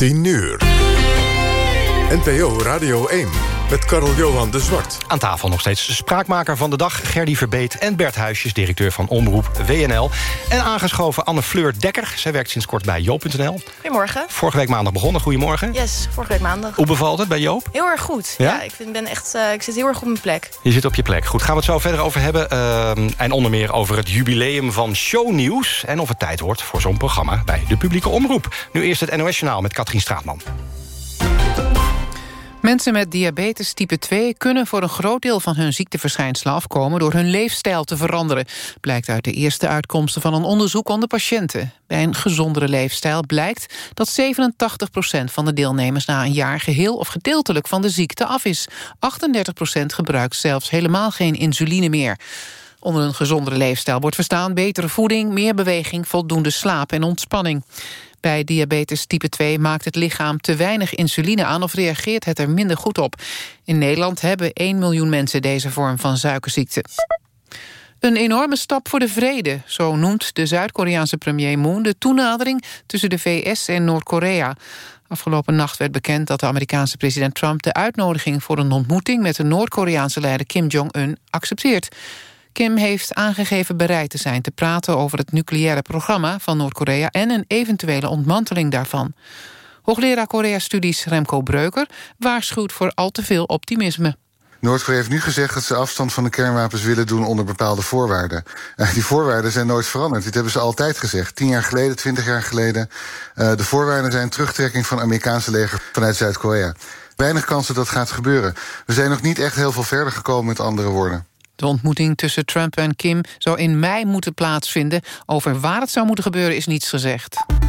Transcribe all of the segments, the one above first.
10 uur. NPO Radio 1 met Karel Johan de Zwart. Aan tafel nog steeds de spraakmaker van de dag... Gerdy Verbeet en Bert Huisjes, directeur van Omroep WNL. En aangeschoven Anne Fleur Dekker. Zij werkt sinds kort bij Joop.nl. Goedemorgen. Vorige week maandag begonnen. Goedemorgen. Yes, vorige week maandag. Hoe bevalt het bij Joop? Heel erg goed. Ja? Ja, ik, vind, ben echt, uh, ik zit heel erg op mijn plek. Je zit op je plek. Goed, gaan we het zo verder over hebben. Uh, en onder meer over het jubileum van shownieuws. En of het tijd wordt voor zo'n programma bij de publieke omroep. Nu eerst het NOS-journaal met Katrien Straatman. Mensen met diabetes type 2 kunnen voor een groot deel van hun ziekteverschijnselen afkomen door hun leefstijl te veranderen. Blijkt uit de eerste uitkomsten van een onderzoek onder patiënten. Bij een gezondere leefstijl blijkt dat 87% van de deelnemers na een jaar geheel of gedeeltelijk van de ziekte af is. 38% gebruikt zelfs helemaal geen insuline meer. Onder een gezondere leefstijl wordt verstaan betere voeding, meer beweging, voldoende slaap en ontspanning. Bij diabetes type 2 maakt het lichaam te weinig insuline aan... of reageert het er minder goed op. In Nederland hebben 1 miljoen mensen deze vorm van suikerziekte. Een enorme stap voor de vrede, zo noemt de Zuid-Koreaanse premier Moon... de toenadering tussen de VS en Noord-Korea. Afgelopen nacht werd bekend dat de Amerikaanse president Trump... de uitnodiging voor een ontmoeting met de Noord-Koreaanse leider Kim Jong-un accepteert. Kim heeft aangegeven bereid te zijn te praten over het nucleaire programma van Noord-Korea en een eventuele ontmanteling daarvan. Hoogleraar Korea-studies Remco Breuker waarschuwt voor al te veel optimisme. Noord-Korea heeft nu gezegd dat ze afstand van de kernwapens willen doen onder bepaalde voorwaarden. Uh, die voorwaarden zijn nooit veranderd. Dit hebben ze altijd gezegd. Tien jaar geleden, twintig jaar geleden. Uh, de voorwaarden zijn terugtrekking van Amerikaanse leger vanuit Zuid-Korea. Weinig kans dat dat gaat gebeuren. We zijn nog niet echt heel veel verder gekomen met andere woorden. De ontmoeting tussen Trump en Kim zou in mei moeten plaatsvinden. Over waar het zou moeten gebeuren is niets gezegd.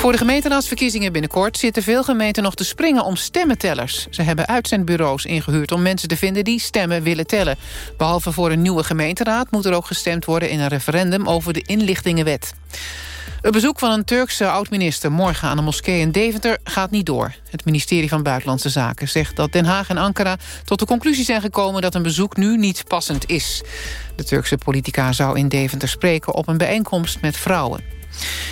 Voor de gemeenteraadsverkiezingen binnenkort zitten veel gemeenten nog te springen om stemmentellers. Ze hebben uitzendbureaus ingehuurd om mensen te vinden die stemmen willen tellen. Behalve voor een nieuwe gemeenteraad moet er ook gestemd worden in een referendum over de inlichtingenwet. Het bezoek van een Turkse oud-minister morgen aan de moskee in Deventer gaat niet door. Het ministerie van Buitenlandse Zaken zegt dat Den Haag en Ankara tot de conclusie zijn gekomen dat een bezoek nu niet passend is. De Turkse politica zou in Deventer spreken op een bijeenkomst met vrouwen.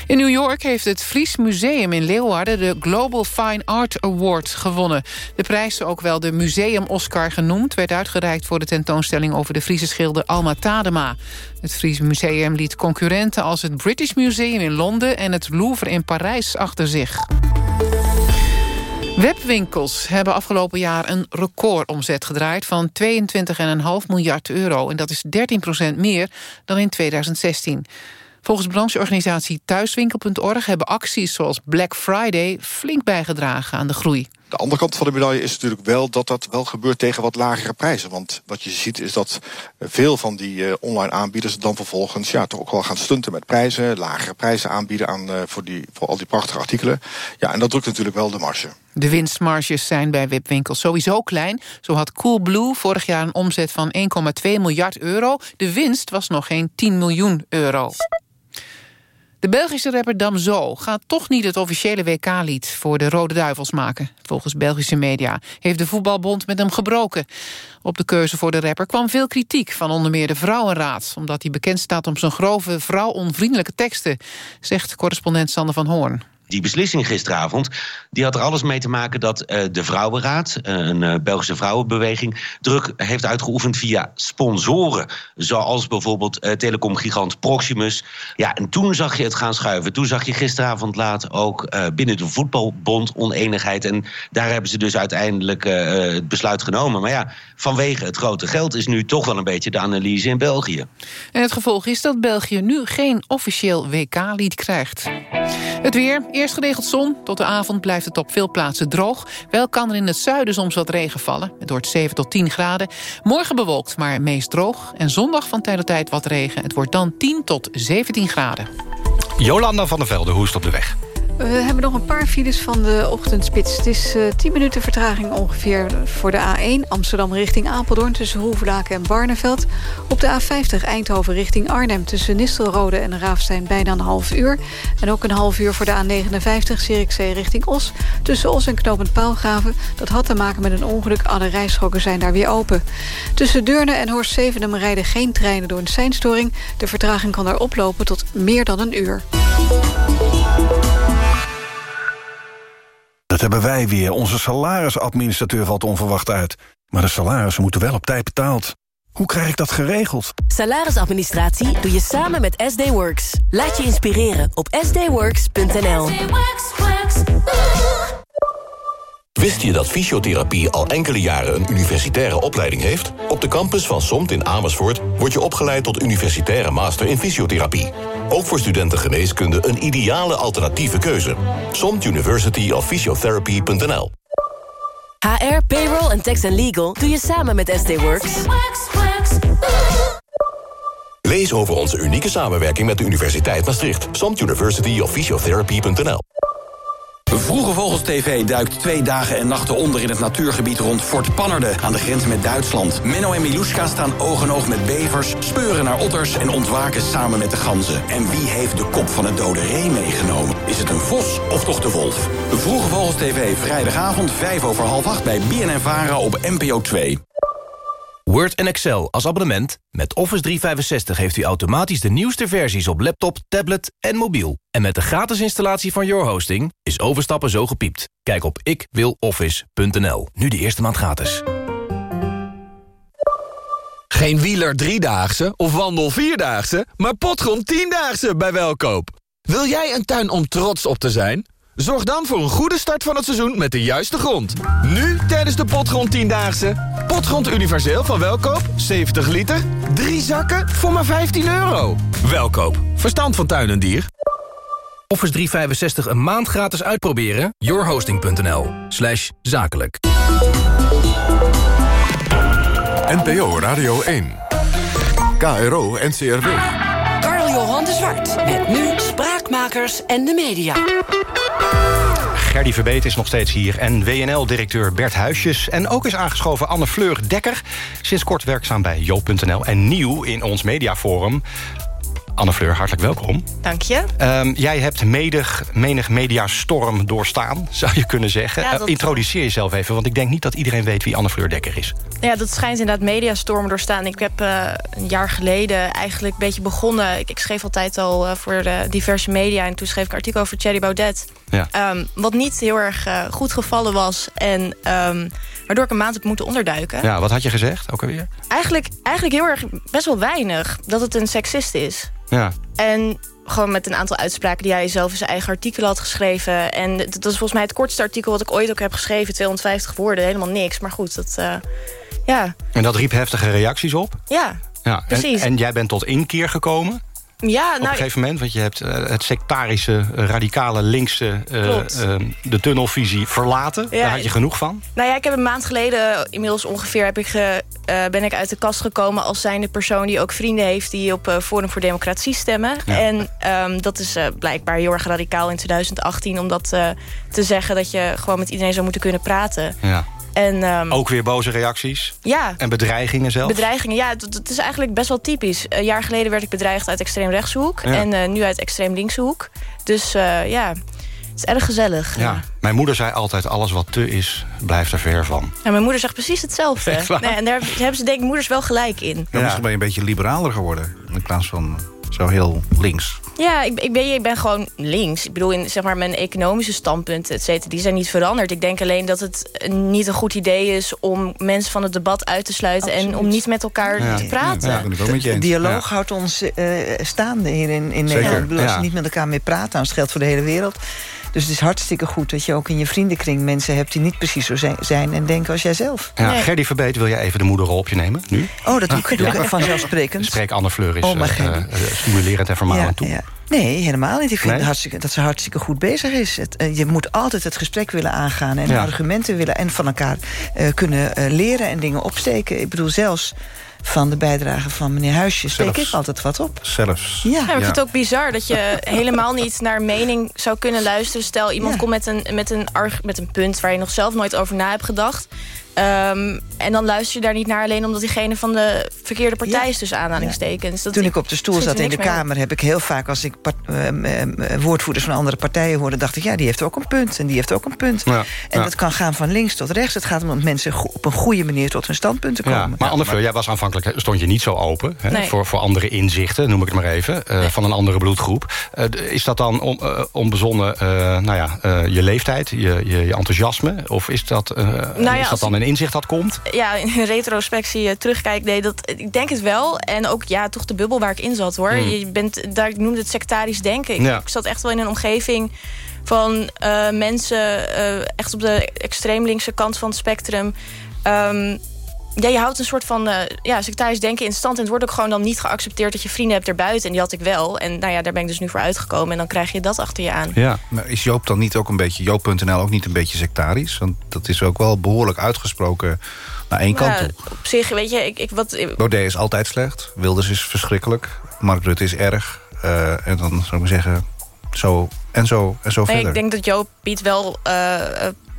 In New York heeft het Fries Museum in Leeuwarden... de Global Fine Art Award gewonnen. De prijs, ook wel de Museum-Oscar genoemd... werd uitgereikt voor de tentoonstelling over de Friese schilder Alma Tadema. Het Fries Museum liet concurrenten als het British Museum in Londen... en het Louvre in Parijs achter zich. Webwinkels hebben afgelopen jaar een recordomzet gedraaid... van 22,5 miljard euro. En dat is 13% meer dan in 2016. Volgens brancheorganisatie Thuiswinkel.org hebben acties zoals Black Friday flink bijgedragen aan de groei. De andere kant van de medaille is natuurlijk wel dat dat wel gebeurt tegen wat lagere prijzen. Want wat je ziet is dat veel van die uh, online aanbieders dan vervolgens ja, toch ook wel gaan stunten met prijzen. Lagere prijzen aanbieden aan, uh, voor, die, voor al die prachtige artikelen. Ja, en dat drukt natuurlijk wel de marge. De winstmarges zijn bij webwinkels sowieso klein. Zo had Coolblue vorig jaar een omzet van 1,2 miljard euro. De winst was nog geen 10 miljoen euro. De Belgische rapper Damso gaat toch niet het officiële WK-lied... voor de Rode Duivels maken. Volgens Belgische media heeft de voetbalbond met hem gebroken. Op de keuze voor de rapper kwam veel kritiek van onder meer de Vrouwenraad... omdat hij bekend staat om zijn grove, vrouwonvriendelijke teksten... zegt correspondent Sander van Hoorn. Die beslissing gisteravond die had er alles mee te maken dat uh, de Vrouwenraad, uh, een uh, Belgische vrouwenbeweging, druk heeft uitgeoefend via sponsoren. Zoals bijvoorbeeld telecomgigant Proximus. Ja, en toen zag je het gaan schuiven. Toen zag je gisteravond laat ook binnen de voetbalbond oneenigheid. En daar hebben ze dus uiteindelijk het besluit genomen. Maar ja, vanwege het grote geld is nu toch wel een beetje de analyse in België. En het gevolg is dat België nu geen officieel WK-lied krijgt. Het weer, eerst geregeld zon. Tot de avond blijft het op veel plaatsen droog. Wel kan er in het zuiden soms wat regen vallen. Het wordt 7 tot 10 graden. Morgen bewolkt, maar meest droog. En zondag van tijd tot tijd wat regen. Het wordt dan 10 tot 17 graden. Jolanda van der Velde, hoe is het op de weg? We hebben nog een paar files van de ochtendspits. Het is uh, 10 minuten vertraging ongeveer voor de A1... Amsterdam richting Apeldoorn tussen Hoevelaken en Barneveld. Op de A50 Eindhoven richting Arnhem... tussen Nistelrode en Raafstein bijna een half uur. En ook een half uur voor de A59 Zierikzee richting Os... tussen Os en Knopend Paalgraven. Dat had te maken met een ongeluk. Alle rijstroken zijn daar weer open. Tussen Deurne en Horst Zevenum rijden geen treinen door een seinstoring. De vertraging kan daar oplopen tot meer dan een uur. Dat hebben wij weer. Onze salarisadministrateur valt onverwacht uit. Maar de salarissen moeten wel op tijd betaald. Hoe krijg ik dat geregeld? Salarisadministratie doe je samen met SD Works. Laat je inspireren op sdworks.nl. Wist je dat fysiotherapie al enkele jaren een universitaire opleiding heeft? Op de campus van SOMT in Amersfoort word je opgeleid tot universitaire master in fysiotherapie. Ook voor studenten geneeskunde een ideale alternatieve keuze. SOMT University of Physiotherapy.nl HR, payroll en tax and legal doe je samen met SD Works. Lees over onze unieke samenwerking met de Universiteit Maastricht. SOMT University of Physiotherapy.nl Vroege Vogels TV duikt twee dagen en nachten onder in het natuurgebied rond Fort Pannerden aan de grens met Duitsland. Menno en Miluska staan oog in oog met bevers, speuren naar otters en ontwaken samen met de ganzen. En wie heeft de kop van het dode ree meegenomen? Is het een vos of toch de wolf? Vroege Vogels TV vrijdagavond 5 over half 8 bij BNN Vara op NPO 2. Word en Excel als abonnement. Met Office 365 heeft u automatisch de nieuwste versies op laptop, tablet en mobiel. En met de gratis installatie van Your Hosting is overstappen zo gepiept. Kijk op ikwiloffice.nl. Nu de eerste maand gratis. Geen wieler driedaagse of wandel vierdaagse, maar potgrond tiendaagse bij Welkoop. Wil jij een tuin om trots op te zijn? Zorg dan voor een goede start van het seizoen met de juiste grond. Nu tijdens de Potgrond 10-daagse. Potgrond universeel van Welkoop, 70 liter. Drie zakken voor maar 15 euro. Welkoop, verstand van tuin en dier. Office 365 een maand gratis uitproberen? yourhosting.nl slash zakelijk. NPO Radio 1. KRO NCRW. Carl Johan de Zwart. Met nu Spraakmakers en de media. Gerdy Verbeet is nog steeds hier. En WNL-directeur Bert Huisjes. En ook is aangeschoven Anne Fleur Dekker. Sinds kort werkzaam bij Joop.nl. En nieuw in ons mediaforum. Anne Fleur, hartelijk welkom. Dank je. Um, jij hebt menig, menig mediastorm doorstaan, zou je kunnen zeggen. Ja, dat... uh, introduceer jezelf even, want ik denk niet dat iedereen weet wie Anne Fleur Dekker is. Ja, dat schijnt inderdaad mediastorm doorstaan. Ik heb uh, een jaar geleden eigenlijk een beetje begonnen. Ik, ik schreef altijd al uh, voor de diverse media. En toen schreef ik een artikel over Thierry Baudet. Ja. Um, wat niet heel erg uh, goed gevallen was. En um, waardoor ik een maand heb moeten onderduiken. Ja, wat had je gezegd ook alweer? Eigenlijk, eigenlijk heel erg best wel weinig. Dat het een seksist is. Ja. En gewoon met een aantal uitspraken die hij zelf in zijn eigen artikel had geschreven. En dat is volgens mij het kortste artikel wat ik ooit ook heb geschreven. 250 woorden, helemaal niks. Maar goed, dat... Uh, ja. En dat riep heftige reacties op? Ja, ja. precies. En, en jij bent tot inkeer gekomen? Ja, nou, op een gegeven moment, want je hebt uh, het sectarische, uh, radicale, linkse... Uh, de tunnelvisie verlaten. Ja, Daar had je genoeg van? Nou ja, ik heb een maand geleden, inmiddels ongeveer... Heb ik ge, ben ik uit de kast gekomen als zijnde persoon... die ook vrienden heeft die op Forum voor Democratie stemmen. Ja. En um, dat is blijkbaar heel erg radicaal in 2018... om dat te zeggen dat je gewoon met iedereen zou moeten kunnen praten. Ja. En, um, ook weer boze reacties? Ja. En bedreigingen zelf? Bedreigingen, ja. Het is eigenlijk best wel typisch. Een jaar geleden werd ik bedreigd uit extreem rechtse hoek. Ja. En uh, nu uit extreem linkse hoek. Dus uh, ja, het is erg gezellig. Ja. ja. Mijn moeder zei altijd, alles wat te is, blijft er ver van. Ja, mijn moeder zegt precies hetzelfde. Nee, en daar hebben ze denk ik moeders wel gelijk in. Ja, misschien ben je een beetje liberaler geworden. In plaats van zo heel links. Ja, ik, ik, ben, ik ben gewoon links. Ik bedoel, in zeg maar, mijn economische standpunten, et cetera, die zijn niet veranderd. Ik denk alleen dat het niet een goed idee is om mensen van het debat uit te sluiten... Absoluut. en om niet met elkaar ja. te praten. Ja, De dialoog ja. houdt ons uh, staande hier in, in Nederland. Ik bedoel, als je niet met elkaar meer praat, dan geldt voor de hele wereld. Dus het is hartstikke goed dat je ook in je vriendenkring mensen hebt... die niet precies zo zijn en denken als jijzelf. Ja, nee. Gerdy Verbeet, wil jij even de moederrol op je nemen nu? Oh, dat doe ik, doe ik vanzelfsprekend. Spreek Anne Fleur is oh, uh, stimulerend en vermalend toe. Ja. Nee, helemaal niet. Ik vind nee? hartstikke, dat ze hartstikke goed bezig is. Het, uh, je moet altijd het gesprek willen aangaan... en ja. argumenten willen en van elkaar uh, kunnen uh, leren en dingen opsteken. Ik bedoel, zelfs van de bijdrage van meneer Huisjes steek ik altijd wat op. Zelfs. Ja. ja ik vind het ook bizar dat je helemaal niet naar mening zou kunnen luisteren. Stel, iemand ja. komt met een, met, een arg, met een punt waar je nog zelf nooit over na hebt gedacht. Ehm, en dan luister je daar niet naar alleen omdat diegene van de verkeerde partij is, tussen aanhalingstekens. Dat Toen ik op de stoel zat in de Kamer, heb ik heel vaak als ik uh, woordvoerders van andere partijen hoorde, dacht ik, ja, die heeft ook een punt en die heeft ook een punt. Ja, en dat kan gaan van links tot rechts. Het gaat om dat mensen op een goede manier tot hun standpunten komen. Ja, maar Anne Fleur, jij was aanvankelijk stond je niet zo open hè, nee. voor, voor andere inzichten, noem ik het maar even, uh, nee. van een andere bloedgroep. Uh, is dat dan on, onbezonnen, nou ja, je leeftijd, je, je, je, enthousiasme, of is dat, nou ja, is dat dan een inzicht dat komt? Ja, in retrospectie uh, terugkijk, nee, dat, ik denk het wel. En ook ja, toch de bubbel waar ik in zat, hoor. Mm. Je bent, daar, ik noemde het sectarisch denken. Ik, ja. ik zat echt wel in een omgeving van uh, mensen... Uh, echt op de extreem linkse kant van het spectrum... Um, ja, je houdt een soort van uh, ja, sectarisch denken in stand. En het wordt ook gewoon dan niet geaccepteerd dat je vrienden hebt erbuiten. En die had ik wel. En nou ja, daar ben ik dus nu voor uitgekomen. En dan krijg je dat achter je aan. Ja, maar is Joop dan niet ook een beetje, Joop.nl ook niet een beetje sectarisch? Want dat is ook wel behoorlijk uitgesproken naar één kant ja, toe. Op zich, weet je, ik... ik wat, Baudet is altijd slecht. Wilders is verschrikkelijk. Mark Rutte is erg. Uh, en dan zou ik maar zeggen, zo en zo en zo nee, verder. Ik denk dat Joop biedt wel... Uh,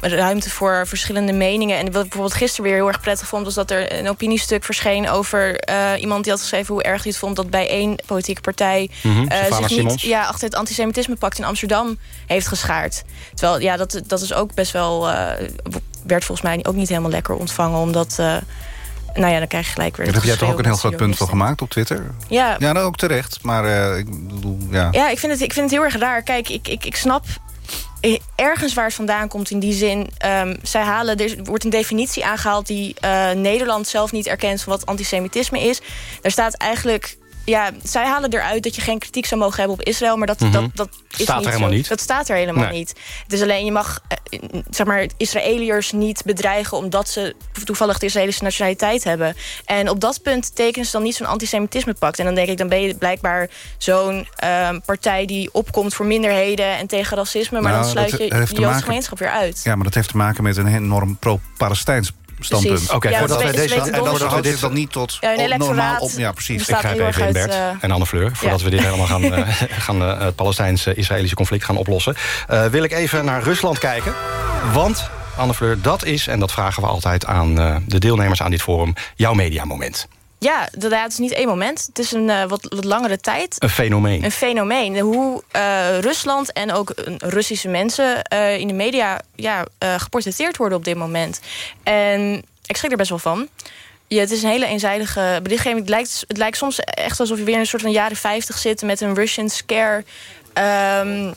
ruimte voor verschillende meningen. En wat ik bijvoorbeeld gisteren weer heel erg prettig vond... was dat er een opiniestuk verscheen over uh, iemand die had geschreven... hoe erg hij het vond dat bij één politieke partij... Mm -hmm, uh, zich niet ja, achter het antisemitisme-pact in Amsterdam heeft geschaard. Terwijl, ja, dat, dat is ook best wel... Uh, werd volgens mij ook niet helemaal lekker ontvangen, omdat... nou ja, dan krijg je gelijk weer... Daar heb jij toch ook een heel groot punt van gemaakt op Twitter? Ja. Ja, nou ook terecht. Maar ik bedoel, ja... Ja, ik vind, het, ik vind het heel erg raar. Kijk, ik, ik, ik snap ergens waar het vandaan komt in die zin. Um, zij halen, er wordt een definitie aangehaald die uh, Nederland zelf niet erkent van wat antisemitisme is. Daar staat eigenlijk. Ja, zij halen eruit dat je geen kritiek zou mogen hebben op Israël, maar dat, Mhm. dat, dat is Staat niet er helemaal zo. niet. Dat staat er helemaal Nee. niet. Het is alleen je mag eh, zeg maar Israëliërs niet bedreigen omdat ze toevallig de Israëlische nationaliteit hebben. En op dat punt tekenen ze dan niet zo'n antisemitisme-pact. En dan denk ik, dan ben je blijkbaar zo'n ehm, partij die opkomt voor minderheden en tegen racisme, maar Nou, dan sluit dat je de Joodse gemeenschap weer uit. Ja, maar dat heeft te maken met een enorm pro-Palestijns standpunt. Oké, Ja, voordat we weten- deze- en dat goed. zich dan niet tot Ja, een op- normaal op. Ja, precies. Ik grijp even in Bert eh, en Anne Fleur... voordat ja. we dit helemaal gaan, eh, gaan eh, het Palestijns-Israëlische conflict gaan oplossen. Eh, wil ik even naar Rusland kijken. Want, Anne Fleur, dat is, en dat vragen we altijd aan eh, de deelnemers aan dit forum... jouw mediamoment. Ja, inderdaad, het is niet één moment. Het is een eh, wat, wat langere tijd. Een fenomeen. Een fenomeen. Hoe eh, Rusland en ook eh, Russische mensen in de media ja, geportretteerd worden op dit moment. En ik schrik er best wel van. Ja, het is een hele eenzijdige berichtgeving. Het lijkt, het lijkt soms echt alsof je weer in een soort van jaren 50 zit met een Russian scare. Ehm,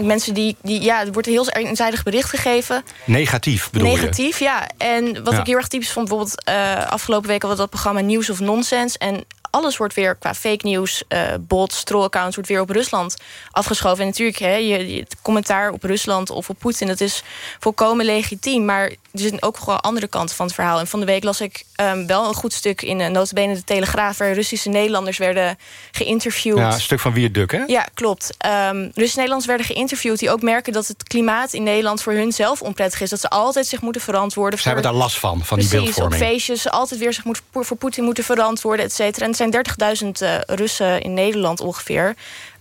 mensen die, die, ja, er wordt een heel eenzijdig bericht gegeven. Negatief bedoel je? Negatief, ja. En wat Ja. ik heel erg typisch vond, bijvoorbeeld uh, afgelopen week... was dat programma Nieuws of Nonsens. En alles wordt weer qua fake nieuws, uh, bots, trollaccounts... wordt weer op Rusland afgeschoven. En natuurlijk, hè, je, je, het commentaar op Rusland of op Poetin... dat is volkomen legitiem. Maar er zitten ook gewoon andere kanten van het verhaal. En van de week las ik um, wel een goed stuk in uh, notabene de Telegraaf... waar Russische Nederlanders werden geïnterviewd. Ja, een stuk van Wierduk, hè? Ja, klopt. Um, Russische Nederlanders werden geïnterviewd... die ook merken dat het klimaat in Nederland voor hun zelf onprettig is. Dat ze altijd zich moeten verantwoorden. Ze hebben daar last van, van die Precies, beeldvorming. op feestjes altijd weer zich moet, voor Poetin moeten verantwoorden, et cetera. En er zijn 30.000 uh, Russen in Nederland ongeveer.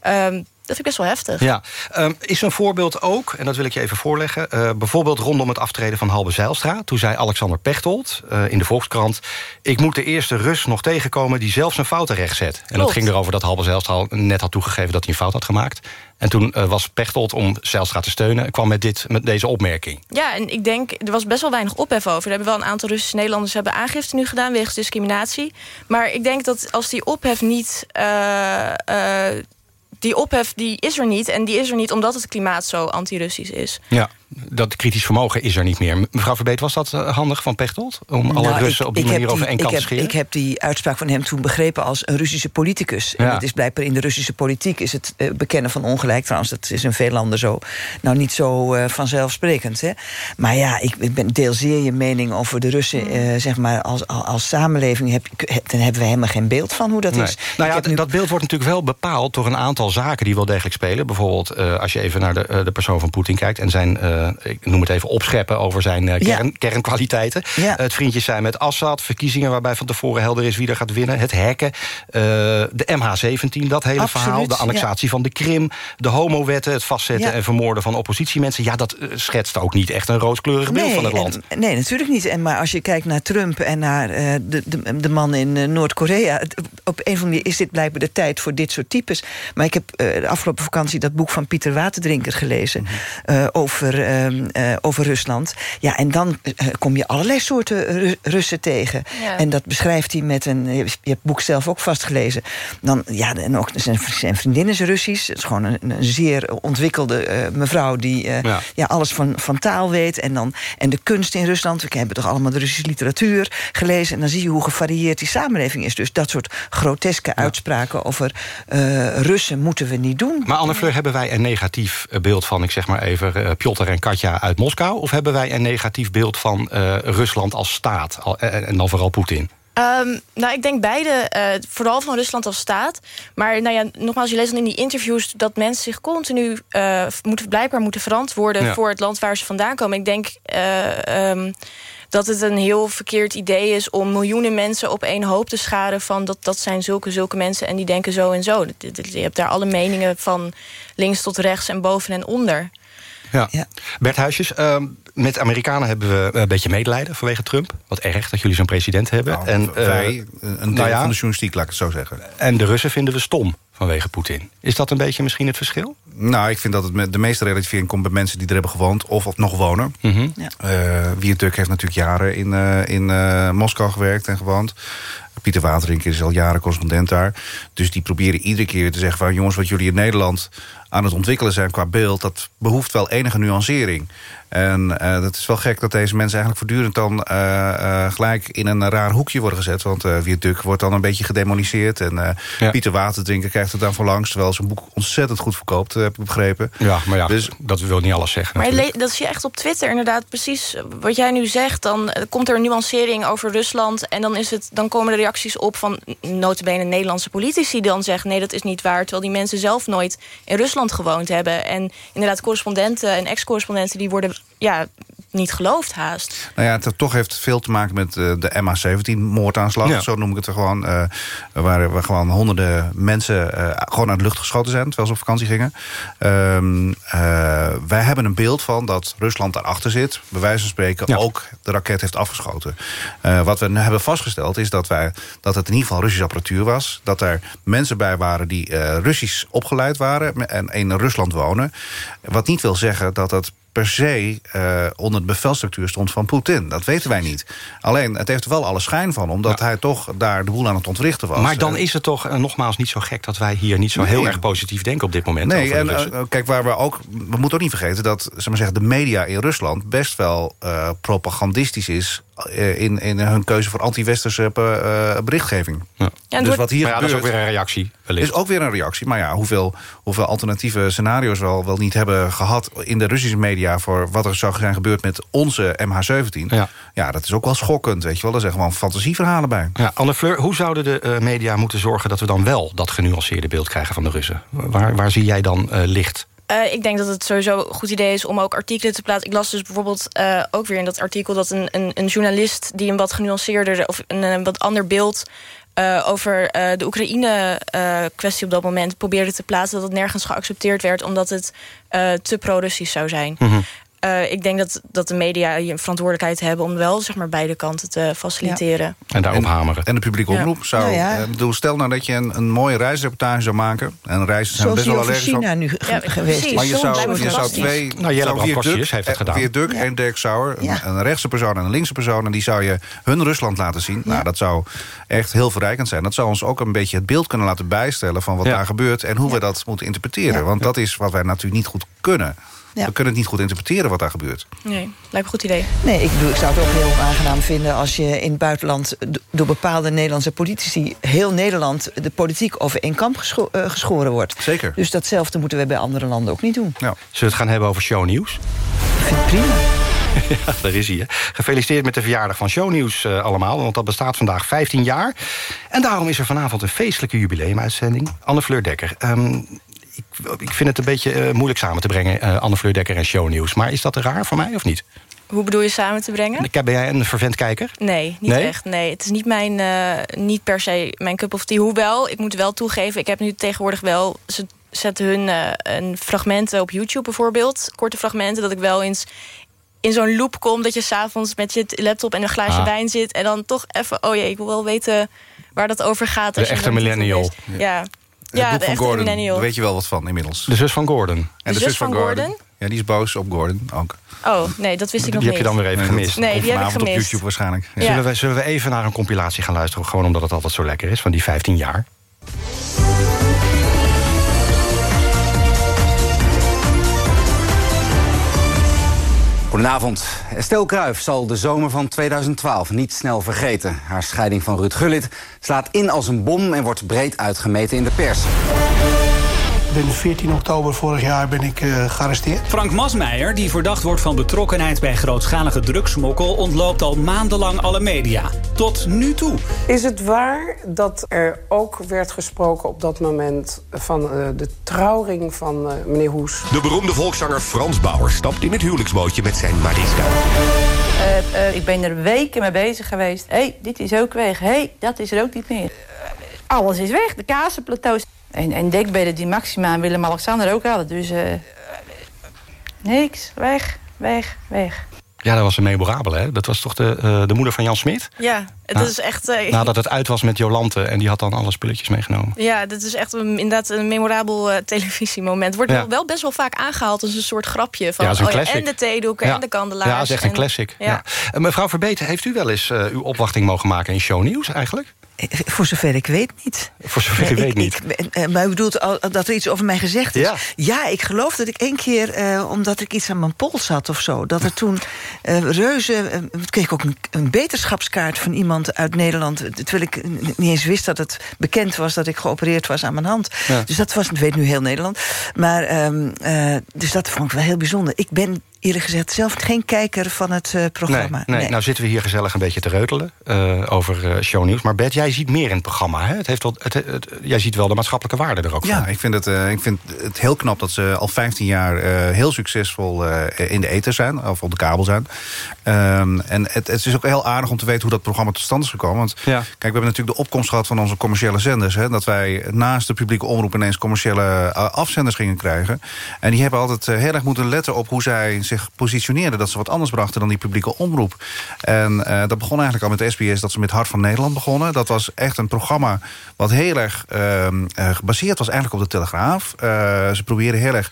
Um, dat vind ik best wel heftig. Ja, um, is een voorbeeld ook, en dat wil ik je even voorleggen... Uh, bijvoorbeeld rondom het aftreden van Halbe Zijlstra. Toen zei Alexander Pechtold uh, in de Volkskrant... ik moet de eerste Rus nog tegenkomen die zelf zijn fouten rechtzet. En dat ging erover dat Halbe Zijlstra net had toegegeven... dat hij een fout had gemaakt. En toen uh, was Pechtold, om Zijlstra te steunen... kwam met, dit, met deze opmerking. Ja, en ik denk, er was best wel weinig ophef over. Er hebben wel een aantal Russische Nederlanders hebben aangifte nu gedaan... wegens discriminatie. Maar ik denk dat als die ophef niet... Die ophef die is er niet. En die is er niet omdat het klimaat zo anti-Russisch is. Ja, dat kritisch vermogen is er niet meer. Mevrouw Verbeet, was dat uh, handig van Pechtold? Om nou, alle Russen op die manier over één kant te scheren? Ik heb die uitspraak van hem toen begrepen als een Russische politicus. Ja. En het is blijkbaar in de Russische politiek... is het uh, bekennen van ongelijk. Trouwens, dat is in veel landen zo. Nou, niet zo uh, vanzelfsprekend. Hè? Maar ja, ik, ik ben, deel zeer je mening over de Russen... Zeg maar, als, als, als samenleving. Heb, dan hebben we helemaal geen beeld van hoe dat nee. is. Nou ja, nu... dat beeld wordt natuurlijk wel bepaald... door een aantal zaken die wel degelijk spelen. Bijvoorbeeld eh, als je even naar de, eh, de persoon van Poetin kijkt... en zijn, eh, ik noem het even, opscheppen over zijn eh, Ja. kern, kernkwaliteiten. Ja. het vriendjes zijn met Assad, verkiezingen waarbij van tevoren helder is wie er gaat winnen. Het hacken, eh, de MH17, dat hele Absoluut, verhaal. De annexatie van de Krim, de homowetten... het vastzetten en vermoorden van oppositiemensen. Ja, dat eh, schetst ook niet echt een rooskleurig beeld van het land. en- nee, natuurlijk niet. En, maar als je kijkt naar Trump en naar eh, de, de, de man in eh, Noord-Korea... op een of andere manier is dit blijkbaar de tijd voor dit soort types. Maar ik heb eh, de afgelopen vakantie dat boek van Pieter Waterdrinker gelezen... Mhm. eh, over, eh, over Rusland. Ja, en dan eh, kom je allerlei soorten Ru- Russen tegen. Ja. En dat beschrijft hij met een... Je hebt het boek zelf ook vastgelezen. Dan, ja, en ook zijn, zijn vriendin is Russisch. Het is gewoon een, een zeer ontwikkelde eh, mevrouw... die eh, Ja. ja. alles van, van taal weet. En, dan, en de kunst in Rusland. We hebben toch allemaal de Russische literatuur gelezen. En dan zie je hoe gevarieerd die samenleving is. Dus dat soort groteske uitspraken over eh, Russen moeten we niet doen. Maar Anne Fleur, hebben wij een negatief eh, beeld van... ik zeg maar even eh, Piotr en Katja uit Moskou... of hebben wij een negatief beeld van eh, Rusland als staat? Al- en, en dan vooral Poetin? Ehm, nou, ik denk beide, eh, vooral van Rusland als staat. Maar nou ja, nogmaals, je leest dan in die interviews... dat mensen zich continu eh, moeten, blijkbaar moeten verantwoorden... Ja. voor het land waar ze vandaan komen. Ik denk eh, ehm, dat het een heel verkeerd idee is... om miljoenen mensen op één hoop te scharen... van dat, dat zijn zulke, zulke mensen en die denken zo en zo. Je hebt daar alle meningen van links tot rechts en boven en onder. Ja. Bert Huisjes, ehm, met Amerikanen hebben we een beetje medelijden vanwege Trump. Wat erg dat jullie zo'n president hebben. en, eh, Wij, een deel nou ja, van de journalistiek, laat ik het zo zeggen. En de Russen vinden we stom vanwege Poetin. Is dat een beetje misschien het verschil? Nou, ik vind dat het met de meeste relativering komt bij mensen die er hebben gewoond of, of nog wonen. Mhm. Eh, Wiertuk heeft natuurlijk jaren in, eh, in eh, Moskou gewerkt en gewoond. Pieter Waterink is al jaren correspondent daar. Dus die proberen iedere keer te zeggen van... jongens, wat jullie in Nederland aan het ontwikkelen zijn qua beeld... dat behoeft wel enige nuancering. En eh dat is wel gek dat deze mensen eigenlijk voortdurend dan... eh, eh, gelijk in een raar hoekje worden gezet. Want eh Wiertuk wordt dan een beetje gedemoniseerd. En eh, Pieter Waterdrinker krijgt het dan voor langs... terwijl zijn boek ontzettend goed verkoopt, heb ik begrepen. Ja, maar ja, Dus- dat wil niet alles zeggen. Maar dat zie je echt op Twitter inderdaad precies wat jij nu zegt. Dan komt er een nuancering over Rusland... en dan, is het, dan komen er reacties op van notabene Nederlandse politici... die dan zeggen nee, dat is niet waar... terwijl die mensen zelf nooit in Rusland gewoond hebben. En inderdaad correspondenten en ex-correspondenten... die worden ja, niet geloofd haast. Nou ja, het toch heeft veel te maken met eh, de MH17-moordaanslag. Ja. Zo noem ik het er gewoon. eh, waar, waar gewoon honderden mensen eh, gewoon uit de lucht geschoten zijn... terwijl ze op vakantie gingen. Ehm, eh, wij hebben een beeld van dat Rusland daarachter zit. Bij wijze van spreken ook de raket heeft afgeschoten. Eh, wat we nu hebben vastgesteld is dat, wij, dat het in ieder geval Russische apparatuur was. Dat er mensen bij waren die eh, Russisch opgeleid waren... en in Rusland wonen. Wat niet wil zeggen dat dat per se eh, onder de bevelstructuur stond van Poetin. Dat weten wij niet. Alleen, het heeft er wel alle schijn van... omdat hij toch daar de boel aan het ontrichten was. Maar dan is het toch eh, nogmaals niet zo gek... dat wij hier niet zo Nee. heel erg positief denken op dit moment. Nee, en eh, kijk, waar we ook. We moeten ook niet vergeten dat zeg maar zeggen, de media in Rusland best wel propagandistisch is. Eh, in, in hun keuze voor anti-westerse eh, berichtgeving. Ja, en dus wat hier maar ja, dat is ook gebeurt, weer een reactie. Wellicht. is ook weer een reactie. Maar ja, hoeveel, hoeveel alternatieve scenario's we wel, wel niet hebben gehad... in de Russische media voor wat er zou zijn gebeurd met onze MH17. Ja. dat is ook wel schokkend, weet je wel. Daar zijn gewoon fantasieverhalen bij. Ja, Anne Fleur, hoe zouden de eh, media moeten zorgen... dat we dan wel dat genuanceerde beeld krijgen van de Russen? Waar, waar zie jij dan eh, licht? Eh, ik denk dat het sowieso een goed idee is om ook artikelen te plaatsen. Ik las dus bijvoorbeeld eh, ook weer in dat artikel... dat een, een, een journalist die een wat genuanceerder... of een, wat ander beeld eh, over de Oekraïne-kwestie op dat moment... probeerde te plaatsen dat het nergens geaccepteerd werd... omdat het te pro-Russisch zou zijn. Eh, ik denk dat, dat de media hier een verantwoordelijkheid hebben... om wel zeg maar, beide kanten te faciliteren. En daarop hameren. En de publieke Ja. omroep zou... Nou ja. eh, bedoel, stel nou dat je een, een mooie reisreportage zou maken. En reizen zijn Zoals best wel allergisch op. China nu Ja, geweest. Maar je zou, je zou twee... Nou, Jelle heeft het eh, gedaan. Vierduk en Dirk Sauer, een- een rechtse persoon en een linkse persoon... en die zou je hun Rusland laten zien. Nou, dat zou echt heel verrijkend zijn. Dat zou ons ook een beetje het beeld kunnen laten bijstellen... van wat Ja. daar gebeurt en hoe we dat moeten interpreteren. Want dat is wat wij natuurlijk niet goed kunnen. Ja. We kunnen het niet goed interpreteren wat daar gebeurt. Nee, lijkt me een goed idee. Nee, ik, bedoel, ik zou het ook heel aangenaam vinden als je in het buitenland door bepaalde Nederlandse politici heel Nederland de politiek over één kamp gescho- eh, geschoren wordt. Zeker. Dus datzelfde moeten we bij andere landen ook niet doen. Ja. Zullen we het gaan hebben over shownieuws? Prima. Ja, daar is hij. hè. Gefeliciteerd met de verjaardag van Shownieuws eh, allemaal. Want dat bestaat vandaag 15 jaar. En daarom is er vanavond een feestelijke jubileumuitzending. Anne Fleur Dekker, ehm, ik, ik vind het een beetje eh, moeilijk samen te brengen... eh, Anne Fleur Dekker en shownieuws. Maar is dat raar voor mij of niet? Hoe bedoel je samen te brengen? Ben jij een vervent kijker? Nee, niet Nee? echt. Nee, het is niet, mijn, eh, niet per se mijn cup of tea. Hoewel, ik moet wel toegeven... ik heb nu tegenwoordig wel... Ze zetten hun een fragmenten op YouTube bijvoorbeeld. Korte fragmenten, dat ik wel eens in zo'n loop kom... dat je s'avonds met je laptop en een glaasje Ah. wijn zit... en dan toch even, oh jee, ik wil wel weten waar dat over gaat. De echte millennial. Ja, ja boek de van Gordon, daar weet je wel wat van inmiddels. De zus van Gordon. En de zus van Gordon. Ja, die is boos op Gordon ook. Oh, nee, dat wist ik nog Die heb niet. je dan weer even gemist. Nee, die heb ik Vanavond op gemist. YouTube waarschijnlijk. Ja. Zullen, we, zullen we even naar een compilatie gaan luisteren? Gewoon omdat het altijd zo lekker is, van die 15 jaar. Goedenavond. Estelle Kruijf zal de zomer van 2012 niet snel vergeten. Haar scheiding van Ruud Gullit slaat in als een bom... en wordt breed uitgemeten in de pers. Ik ben 14 oktober vorig jaar ben ik eh, gearresteerd. Frank Masmeijer, die verdacht wordt van betrokkenheid bij grootschalige drugsmokkel, ontloopt al maandenlang alle media. Tot nu toe. Is het waar dat er ook werd gesproken op dat moment van eh, de trouwring van eh, meneer Hoes? De beroemde volkszanger Frans Bauer stapt in het huwelijksbootje met zijn Mariska. Ik ben er weken mee bezig geweest. Hé, hey, dit is ook weg. Hé, hey, dat is er ook niet meer. Alles is weg, de kazenplateaus. En, en dekbedden die Maxima en Willem-Alexander ook hadden. Dus eh, niks, weg, weg, weg. Ja, dat was een memorabele, hè? Dat was toch de, eh, de moeder van Jan Smit? Ja, het Na- is echt... eh, Nadat het uit was met Jolante en die had dan alle spulletjes meegenomen. Ja, dit is echt een, inderdaad een memorabel eh, televisiemoment. Wordt Ja. wel, wel best wel vaak aangehaald als een soort grapje. Van, Ja, dat is een oh classic. en de theedoeken Ja. en de kandelaars. Ja, dat is echt een en- classic. Ja. Ja. Eh, Mevrouw Verbeten, heeft u wel eens eh, uw opwachting mogen maken in shownieuws eigenlijk? Voor zover ik weet niet. Voor zover u Nee, weet ik- niet. ik- maar u bedoelt al dat er iets over mij gezegd is? Ja. ik geloof dat ik één keer, eh, omdat ik iets aan mijn pols had of zo... dat er toen eh, reuze... eh, kreeg ik ook een, een beterschapskaart van iemand uit Nederland... terwijl ik niet eens wist dat het bekend was... dat ik geopereerd was aan mijn hand. Ja. Dus dat was, dat weet nu heel Nederland. Maar, ehm, eh, dus dat vond ik wel heel bijzonder. Ik ben eerlijk gezegd zelf geen kijker van het eh, programma. Nee, nee. nou zitten we hier gezellig een beetje te reutelen eh, over eh, shownieuws. Maar Bert, jij ziet meer in het programma. Hè? Het heeft wel, het, het- jij ziet wel de maatschappelijke waarde er ook Ja, van. ik vind, het, eh, ik vind het heel knap dat ze al 15 jaar eh, heel succesvol eh, in de ether zijn. Of op de kabel zijn. Ehm, en het, het is ook heel aardig om te weten hoe dat programma tot stand is gekomen. Want kijk, we hebben natuurlijk de opkomst gehad van onze commerciële zenders. Hè, dat wij naast de publieke omroep ineens commerciële afzenders gingen krijgen. En die hebben altijd heel erg moeten letten op hoe zij zich positioneerden. Dat ze wat anders brachten dan die publieke omroep. En eh, dat begon eigenlijk al met de SBS, dat ze met Hart van Nederland begonnen. Dat was echt een programma wat heel erg ehm, eh, gebaseerd was eigenlijk op de Telegraaf. Eh, ze probeerden heel erg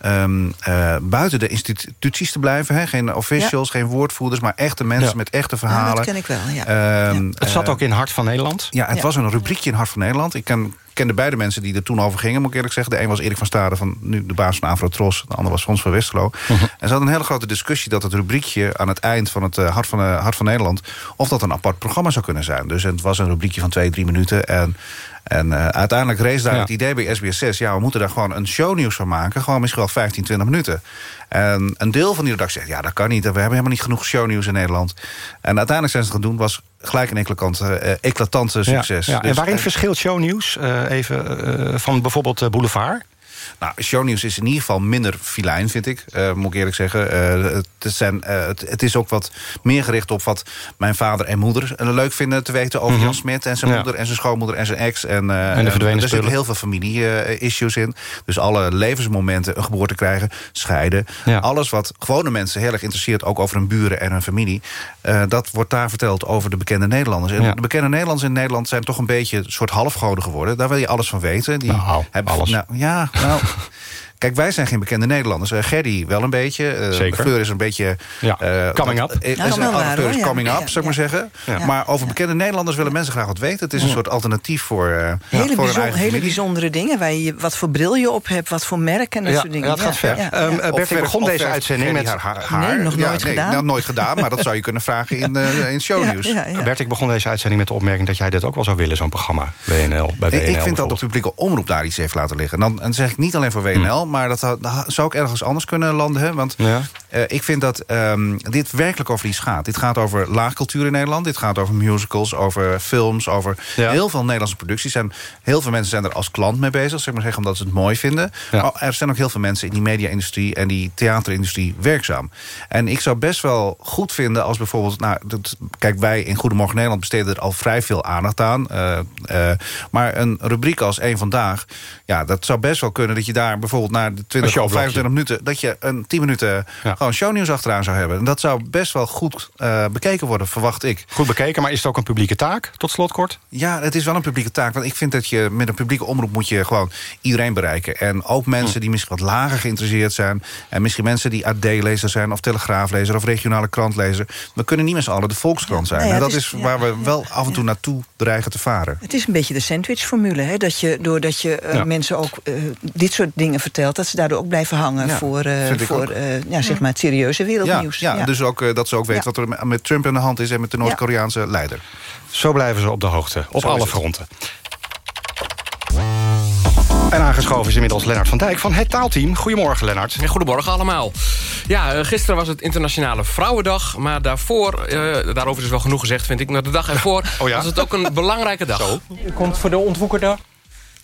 ehm, eh, buiten de instituties te blijven. Hè? Geen officials, geen woordvoerders, maar echte mensen Ja. met echte Ja, verhalen. dat ken ik wel, ja. Ehm, Het zat ook in Hart van Nederland. ja, het Ja. was een rubriekje in Hart van Nederland. Ik ken, kende beide mensen die er toen over gingen, moet ik eerlijk zeggen. De een was Erik van Stade, van nu de baas van Afrotros. De ander was Frans van Westerlo. En ze hadden een hele grote discussie dat het rubriekje... aan het eind van het eh, Hart, van, eh, Hart van Nederland... of dat een apart programma zou kunnen zijn. Dus het was een rubriekje van twee, drie minuten. En, en eh, uiteindelijk rees daar Ja. het idee bij SBS 6... ja, we moeten daar gewoon een shownieuws van maken. Gewoon misschien wel 15, 20 minuten. En een deel van die redactie zegt... ja, dat kan niet, we hebben helemaal niet genoeg shownieuws in Nederland. En uiteindelijk zijn ze het gaan doen... was gelijk een eclatante, eh, eclatante succes. Ja, ja. En Dus, waarin verschilt shownieuws eh, even eh, van bijvoorbeeld Boulevard? Nou, shownieuws is in ieder geval minder filijn, vind ik. eh, moet ik eerlijk zeggen. Eh, het, zijn, eh, het, het is ook wat meer gericht op wat mijn vader en moeder leuk vinden te weten over Mhm. Jan Smit en zijn Ja. moeder en zijn schoonmoeder en zijn ex. En, En de verdwenen Er zitten heel veel familie-issues in. Dus alle levensmomenten, een geboorte krijgen, scheiden. Ja. Alles wat gewone mensen heel erg interesseert, ook over hun buren en hun familie. dat wordt daar verteld over de bekende Nederlanders. En Ja. de bekende Nederlanders in Nederland zijn toch een beetje een soort halfgoden geworden. Daar wil je alles van weten. Die Nou, hebben, alles. Nou, ja, nou nou? Kijk, wij zijn geen bekende Nederlanders. Eh Gerry wel een beetje. Eh, Zeker. Fleur is een beetje... Ja, eh, coming dat- up. is dat een is wel waar, Fleur is hoor, ja. coming up, Ja, zou ik maar zeggen. Ja. Maar over bekende Nederlanders willen mensen graag wat weten. Het is een soort alternatief voor, eh Hele, voor hun bijzon- eigen hele familie. bijzondere dingen. Waar je, wat voor bril je op hebt, wat voor merk en dat Ja, soort dingen. ja, het gaat ver. Ehm, eh, Bert, we of deze uitzending met... haar, haar. Nee, nog nooit gedaan. Nou, nooit gedaan, maar dat zou je kunnen vragen in, eh in shownieuws. Bert, ik begon deze uitzending met de opmerking... dat jij dit ook wel zou willen, zo'n programma, WNL, bij WNL. Ik, vind dat de publieke omroep daar iets heeft laten liggen. Dan, en dan zeg ik niet alleen voor WNL, maar dat, zou ook ergens anders kunnen landen. Hè? Want Ja. Eh, ik vind dat ehm, dit werkelijk over iets gaat. Dit gaat over laagcultuur in Nederland. Dit gaat over musicals, over films, over heel veel Nederlandse producties. En heel veel mensen zijn er als klant mee bezig, zeg maar zeggen, omdat ze het mooi vinden. Maar er zijn ook heel veel mensen in die media-industrie en die theaterindustrie werkzaam. En ik zou best wel goed vinden als bijvoorbeeld... Nou, dat, kijk, wij in Goedemorgen Nederland besteden er al vrij veel aandacht aan. Uh, uh, maar een rubriek als één Vandaag... ja, dat zou best wel kunnen dat je daar bijvoorbeeld... na de 20 of 25 minuten... dat je een 10 minuten ja. Gewoon shownieuws achteraan zou hebben. En dat zou best wel goed uh, bekeken worden, verwacht ik. Goed bekeken, maar is het ook een publieke taak, tot slot kort? Ja, het is wel een publieke taak. Want ik vind dat je met een publieke omroep... moet je gewoon iedereen bereiken. En ook mensen hm. die misschien wat lager geïnteresseerd zijn... en misschien mensen die AD-lezer zijn... of Telegraaflezer of regionale krantlezer. We kunnen niet met z'n allen de Volkskrant zijn. Nee, en dat is, is waar we wel af en toe naartoe dreigen te varen. Het is een beetje de sandwich-formule. Hè? Dat je, doordat je uh, ja. mensen ook uh, dit soort dingen vertelt... dat ze daardoor ook blijven hangen ja, voor, uh, voor ja, zeg maar het serieuze wereldnieuws. Ja, ja, dus ook dat ze ook weten wat er met Trump in de hand is... en met de Noord-Koreaanse leider. Zo blijven ze op de hoogte, op Zo alle fronten. En aangeschoven is inmiddels Lennart van Dijk van het taalteam. Goedemorgen, Lennart. Ja, goedemorgen allemaal. Ja, gisteren was het Internationale Vrouwendag. Maar daarvoor, uh, daarover is wel genoeg gezegd, vind ik. Maar de dag ervoor oh ja? was het ook een belangrijke dag. Zo. U komt voor de ontwoekerdag?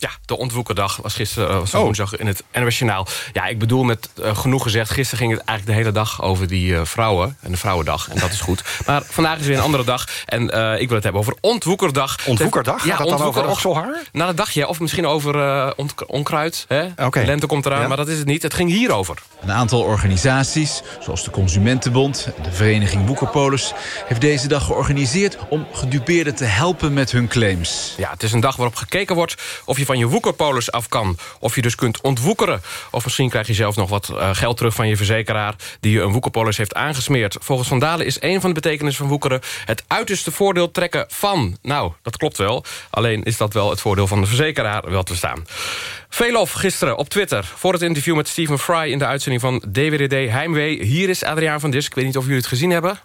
Ja, de ontwoekerdag was gisteren uh, was oh. woensdag in het Nationaal. Ja, ik bedoel met uh, genoeg gezegd... gisteren ging het eigenlijk de hele dag over die uh, vrouwen... en de Vrouwendag, en dat is goed. Maar vandaag is weer een andere dag. En ik wil het hebben over Ontwoekerdag. Ontwoekerdag? Ja, Gaat ontwoeker, dan over haar? Nou, dat dacht je. Of misschien over on onkruid. Hè? Okay. Lente komt eraan, ja. maar dat is het niet. Het ging hierover. Een aantal organisaties, zoals de Consumentenbond... en de vereniging Woekerpolis... heeft deze dag georganiseerd om gedupeerden te helpen met hun claims. Ja, het is een dag waarop gekeken wordt... of je van je woekerpolis af kan. Of je dus kunt ontwoekeren. Of misschien krijg je zelfs nog wat uh, geld terug van je verzekeraar... die je een woekerpolis heeft aangesmeerd. Volgens Van Dalen is een van de betekenissen van woekeren... het uiterste voordeel trekken van. Nou, dat klopt wel. Alleen is dat wel het voordeel van de verzekeraar wel te staan. Veel lof gisteren op Twitter. Voor het interview met Stephen Fry in de uitzending van DWDD Heimwee. Hier is Adriaan van Dis. Ik weet niet of jullie het gezien hebben.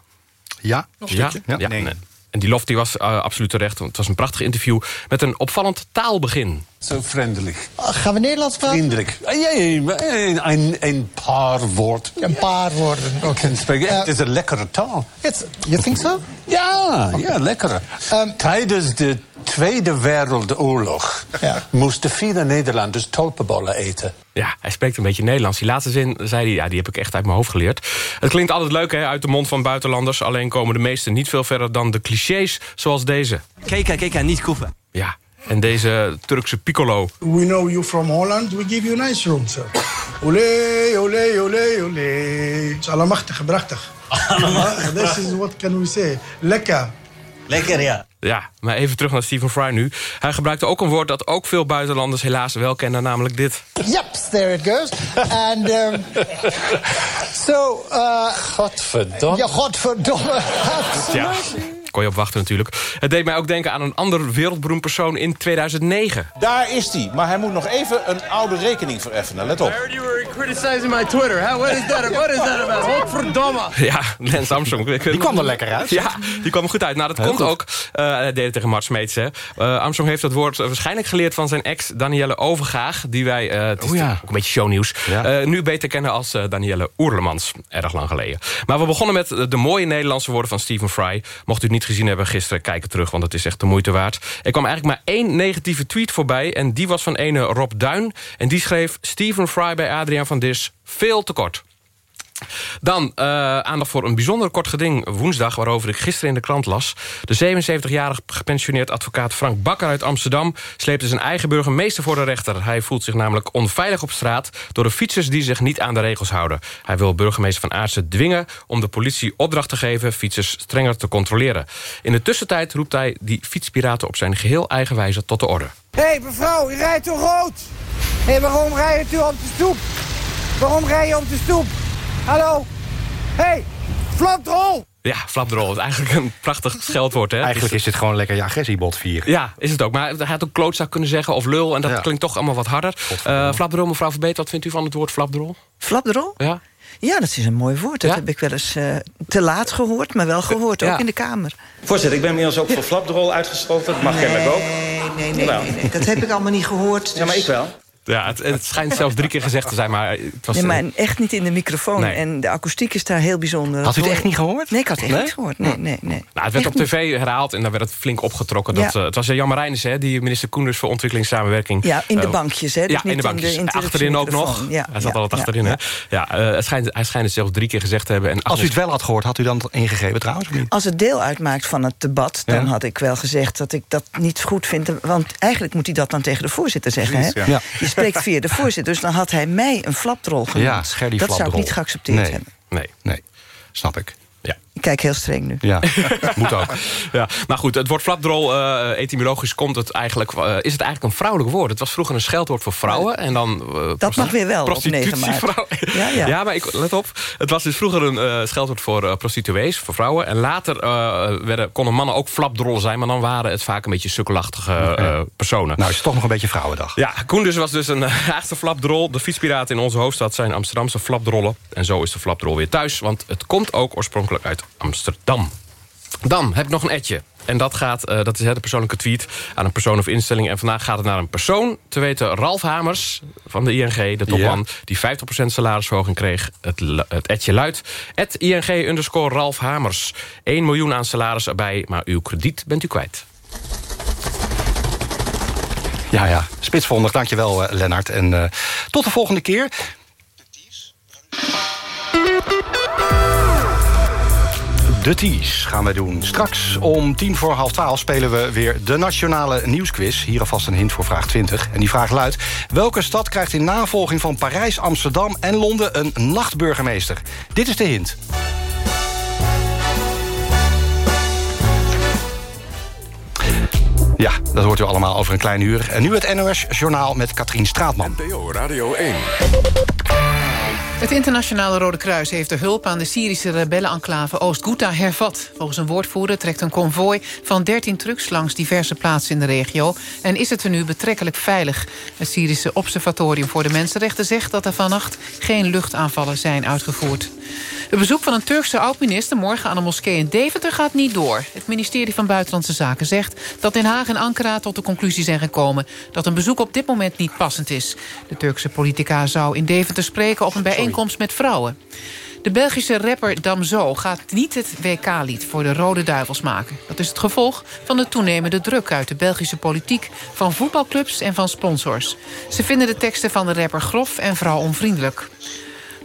Ja, nog ja? ja? ja. Nee. En die lof die was uh, absoluut terecht. Het was een prachtig interview met een opvallend taalbegin. Zo vriendelijk. Uh, gaan we Nederlands praten? Vriendelijk. Ja, een, een paar woorden. Een paar woorden, oké. Okay. Uh, het is een lekkere taal. It's, you think so? Ja, okay. ja, lekker. Um, Tijdens de Tweede Wereldoorlog ja. moesten vele Nederlanders tulpenbollen eten. Ja, hij spreekt een beetje Nederlands. Die laatste zin zei hij, ja, die heb ik echt uit mijn hoofd geleerd. Het klinkt altijd leuk hè, uit de mond van buitenlanders. Alleen komen de meesten niet veel verder dan de clichés zoals deze. Kijk, kijk, niet koeven. Ja, en deze Turkse piccolo. We know you from Holland, we give you a nice room, sir. Olé, olé, olé, olé. Allemachtig, prachtig. This is what can we say. Lekker. Lekker, ja. Ja, maar even terug naar Stephen Fry nu. Hij gebruikte ook een woord dat ook veel buitenlanders helaas wel kennen, namelijk dit. Yep, there it goes. And um, so, uh, godverdomme. Ja, godverdomme. ja kon je op wachten natuurlijk. Het deed mij ook denken aan een ander wereldberoemd persoon in 2009. Daar is hij, maar hij moet nog even een oude rekening vereffenen. Let op. I heard you were criticizing my Twitter. Huh? What is that, what is that about? Godverdomme. Ja, Lance Armstrong. Die kwam er lekker uit. Ja, die kwam goed uit. Nou, dat Heel komt goed. ook. Uh, hij deed het tegen Mart Smeets. Hè. Uh, Armstrong heeft dat woord waarschijnlijk geleerd van zijn ex Danielle Overgaag. Die wij, uh, het is oh, ja. ook een beetje shownieuws, ja. nu beter kennen als Danielle Oerlemans. Erg lang geleden. Maar we begonnen met de mooie Nederlandse woorden van Stephen Fry. Mocht u het gezien hebben gisteren, kijk terug, want het is echt de moeite waard. Er kwam eigenlijk maar één negatieve tweet voorbij... en die was van ene Rob Duin. En die schreef Stephen Fry bij Adriaan van Dis veel te kort. Dan uh, aandacht voor een bijzonder kort geding woensdag... waarover ik gisteren in de krant las. De 77-jarig gepensioneerd advocaat Frank Bakker uit Amsterdam... sleepte zijn eigen burgemeester voor de rechter. Hij voelt zich namelijk onveilig op straat... door de fietsers die zich niet aan de regels houden. Hij wil burgemeester van Aartsen dwingen... om de politie opdracht te geven fietsers strenger te controleren. In de tussentijd roept hij die fietspiraten op zijn geheel eigen wijze tot de orde. Hé, hey, mevrouw, je rijdt toch rood? Hé, hey, waarom rijdt u op de stoep? Waarom rij je op de stoep? Hallo? Hey, flapdrol! Ja, flapdrol is eigenlijk een prachtig scheldwoord. Hè? Eigenlijk is dit gewoon lekker je agressiebot vieren. Ja, is het ook. Maar hij had ook klootzak kunnen zeggen of lul. En dat ja. klinkt toch allemaal wat harder. Uh, flapdrol, mevrouw Verbeet, wat vindt u van het woord flapdrol? Flapdrol? Ja. Ja, dat is een mooi woord. Dat ja? heb ik wel eens uh, te laat gehoord, maar wel gehoord, ja. ook in de Kamer. Voorzitter, ik ben inmiddels ook voor flapdrol uitgesproken. Dat mag nee, kennelijk ook. Nee, nee, nee, nou. nee, nee, Dat heb ik allemaal niet gehoord. Dus... Ja, maar ik wel. Ja, het, het, schijnt zelfs drie keer gezegd te zijn, maar het was... Nee, maar echt niet in de microfoon. Nee. En de akoestiek is daar heel bijzonder. Had u het echt niet gehoord? Nee, ik had het echt nee? niet gehoord. Nee, nee, nee. Nou, het werd op tv herhaald en daar werd het flink opgetrokken. Dat, ja. uh, het was Jan Marijnis, hè, die minister Koenders voor ontwikkelingssamenwerking. Ja, in de bankjes, hè? Dus ja, in de bankjes. In de, achterin ook nog. Ja, hij zat altijd achterin, hè? Ja, uh, het schijnt, hij schijnt het zelfs drie keer gezegd te hebben. En Als u het wel had gehoord, had u dan ingegeven trouwens? Of niet? Als het deel uitmaakt van het debat, dan had ik wel gezegd dat ik dat niet goed vind. Want eigenlijk moet hij dat dan tegen de voorzitter zeggen, hè? Je spreekt via de voorzitter, dus dan had hij mij een flapdrol genoemd. Ja, Scherdy Dat zou ik niet geaccepteerd nee, hebben. Nee, nee, snap ik. Ja. Ik kijk heel streng nu. Ja, moet ook. Ja, maar goed, het woord flapdrol, uh, etymologisch komt het eigenlijk, uh, is het eigenlijk een vrouwelijk woord. Het was vroeger een scheldwoord voor vrouwen. En dan, uh, dat mag weer wel op 9 maart. Ja, ja. ja, maar ik, let op. Het was dus vroeger een scheldwoord voor prostituees, voor vrouwen. En later werden, konden mannen ook flapdrol zijn. Maar dan waren het vaak een beetje sukkelachtige okay. personen. Nou, is het toch nog een beetje vrouwendag. Ja, Koenders was dus een Haagse flapdrol. De fietspiraten in onze hoofdstad zijn Amsterdamse flapdrollen. En zo is de flapdrol weer thuis. Want het komt ook oorspronkelijk uit Amsterdam. Dan heb ik nog een etje. En dat, gaat, uh, dat is de persoonlijke tweet aan een persoon of instelling. En vandaag gaat het naar een persoon. Te weten Ralf Hamers van de ING, de topman... Ja. die 50% salarisverhoging kreeg. Het, het etje luidt. Het ING underscore Ralf Hamers. 1 miljoen aan salaris erbij, maar uw krediet bent u kwijt. Ja, ja. Spitsvondig. Dankjewel, uh, Lennart. En uh, tot de volgende keer. De Tees gaan wij doen. Straks om tien voor half twaalf spelen we weer de Nationale Nieuwsquiz. Hier alvast een hint voor vraag 20. En die vraag luidt... welke stad krijgt in navolging van Parijs, Amsterdam en Londen... een nachtburgemeester? Dit is de hint. Ja, dat hoort u allemaal over een klein uur. En nu het NOS Journaal met Katrien Straatman. NPO Radio 1. Het internationale Rode Kruis heeft de hulp aan de Syrische rebellenenclave Oost-Ghouta hervat. Volgens een woordvoerder trekt een konvooi van 13 trucks langs diverse plaatsen in de regio... en is het er nu betrekkelijk veilig. Het Syrische Observatorium voor de Mensenrechten zegt dat er vannacht geen luchtaanvallen zijn uitgevoerd. Het bezoek van een Turkse oud-minister morgen aan een moskee in Deventer gaat niet door. Het ministerie van Buitenlandse Zaken zegt dat Den Haag en Ankara tot de conclusie zijn gekomen dat een bezoek op dit moment niet passend is. De Turkse politica zou in Deventer spreken op een bijeenkomst met vrouwen. De Belgische rapper Damso gaat niet het WK-lied voor de Rode Duivels maken. Dat is het gevolg van de toenemende druk uit de Belgische politiek... van voetbalclubs en van sponsors. Ze vinden de teksten van de rapper grof en vrouwonvriendelijk.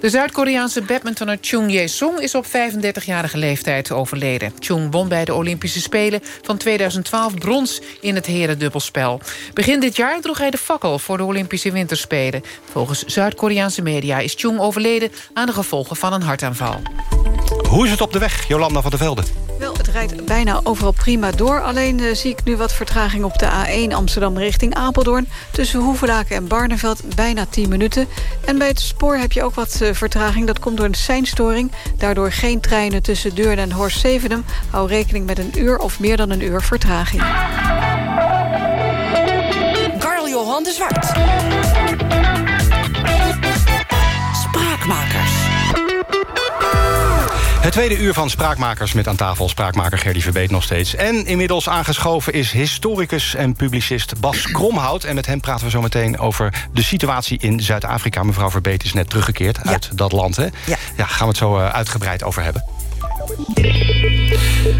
De Zuid-Koreaanse badmintonner Chung Jae-sung is op 35-jarige leeftijd overleden. Chung won bij de Olympische Spelen van 2012 brons in het herendubbelspel. Begin dit jaar droeg hij de fakkel voor de Olympische Winterspelen. Volgens Zuid-Koreaanse media is Chung overleden aan de gevolgen van een hartaanval. Hoe is het op de weg, Jolanda van der Velde? Wel, het rijdt bijna overal prima door. Alleen uh, zie ik nu wat vertraging op de A1 Amsterdam richting Apeldoorn. Tussen Hoevelaken en Barneveld bijna 10 minuten. En bij het spoor heb je ook wat uh, vertraging. Dat komt door een seinstoring. Daardoor geen treinen tussen Deurne en Horst Zevenum. Hou rekening met een uur of meer dan een uur vertraging. Karl Johan de Zwart. Spraakmakers. Het tweede uur van Spraakmakers met aan tafel spraakmaker Gerdy Verbeet nog steeds. En inmiddels aangeschoven is historicus en publicist Bas Kromhout. En met hem praten we zo meteen over de situatie in Zuid-Afrika. Mevrouw Verbeet is net teruggekeerd ja. uit dat land, hè? Ja. ja. Gaan we het zo uh, uitgebreid over hebben.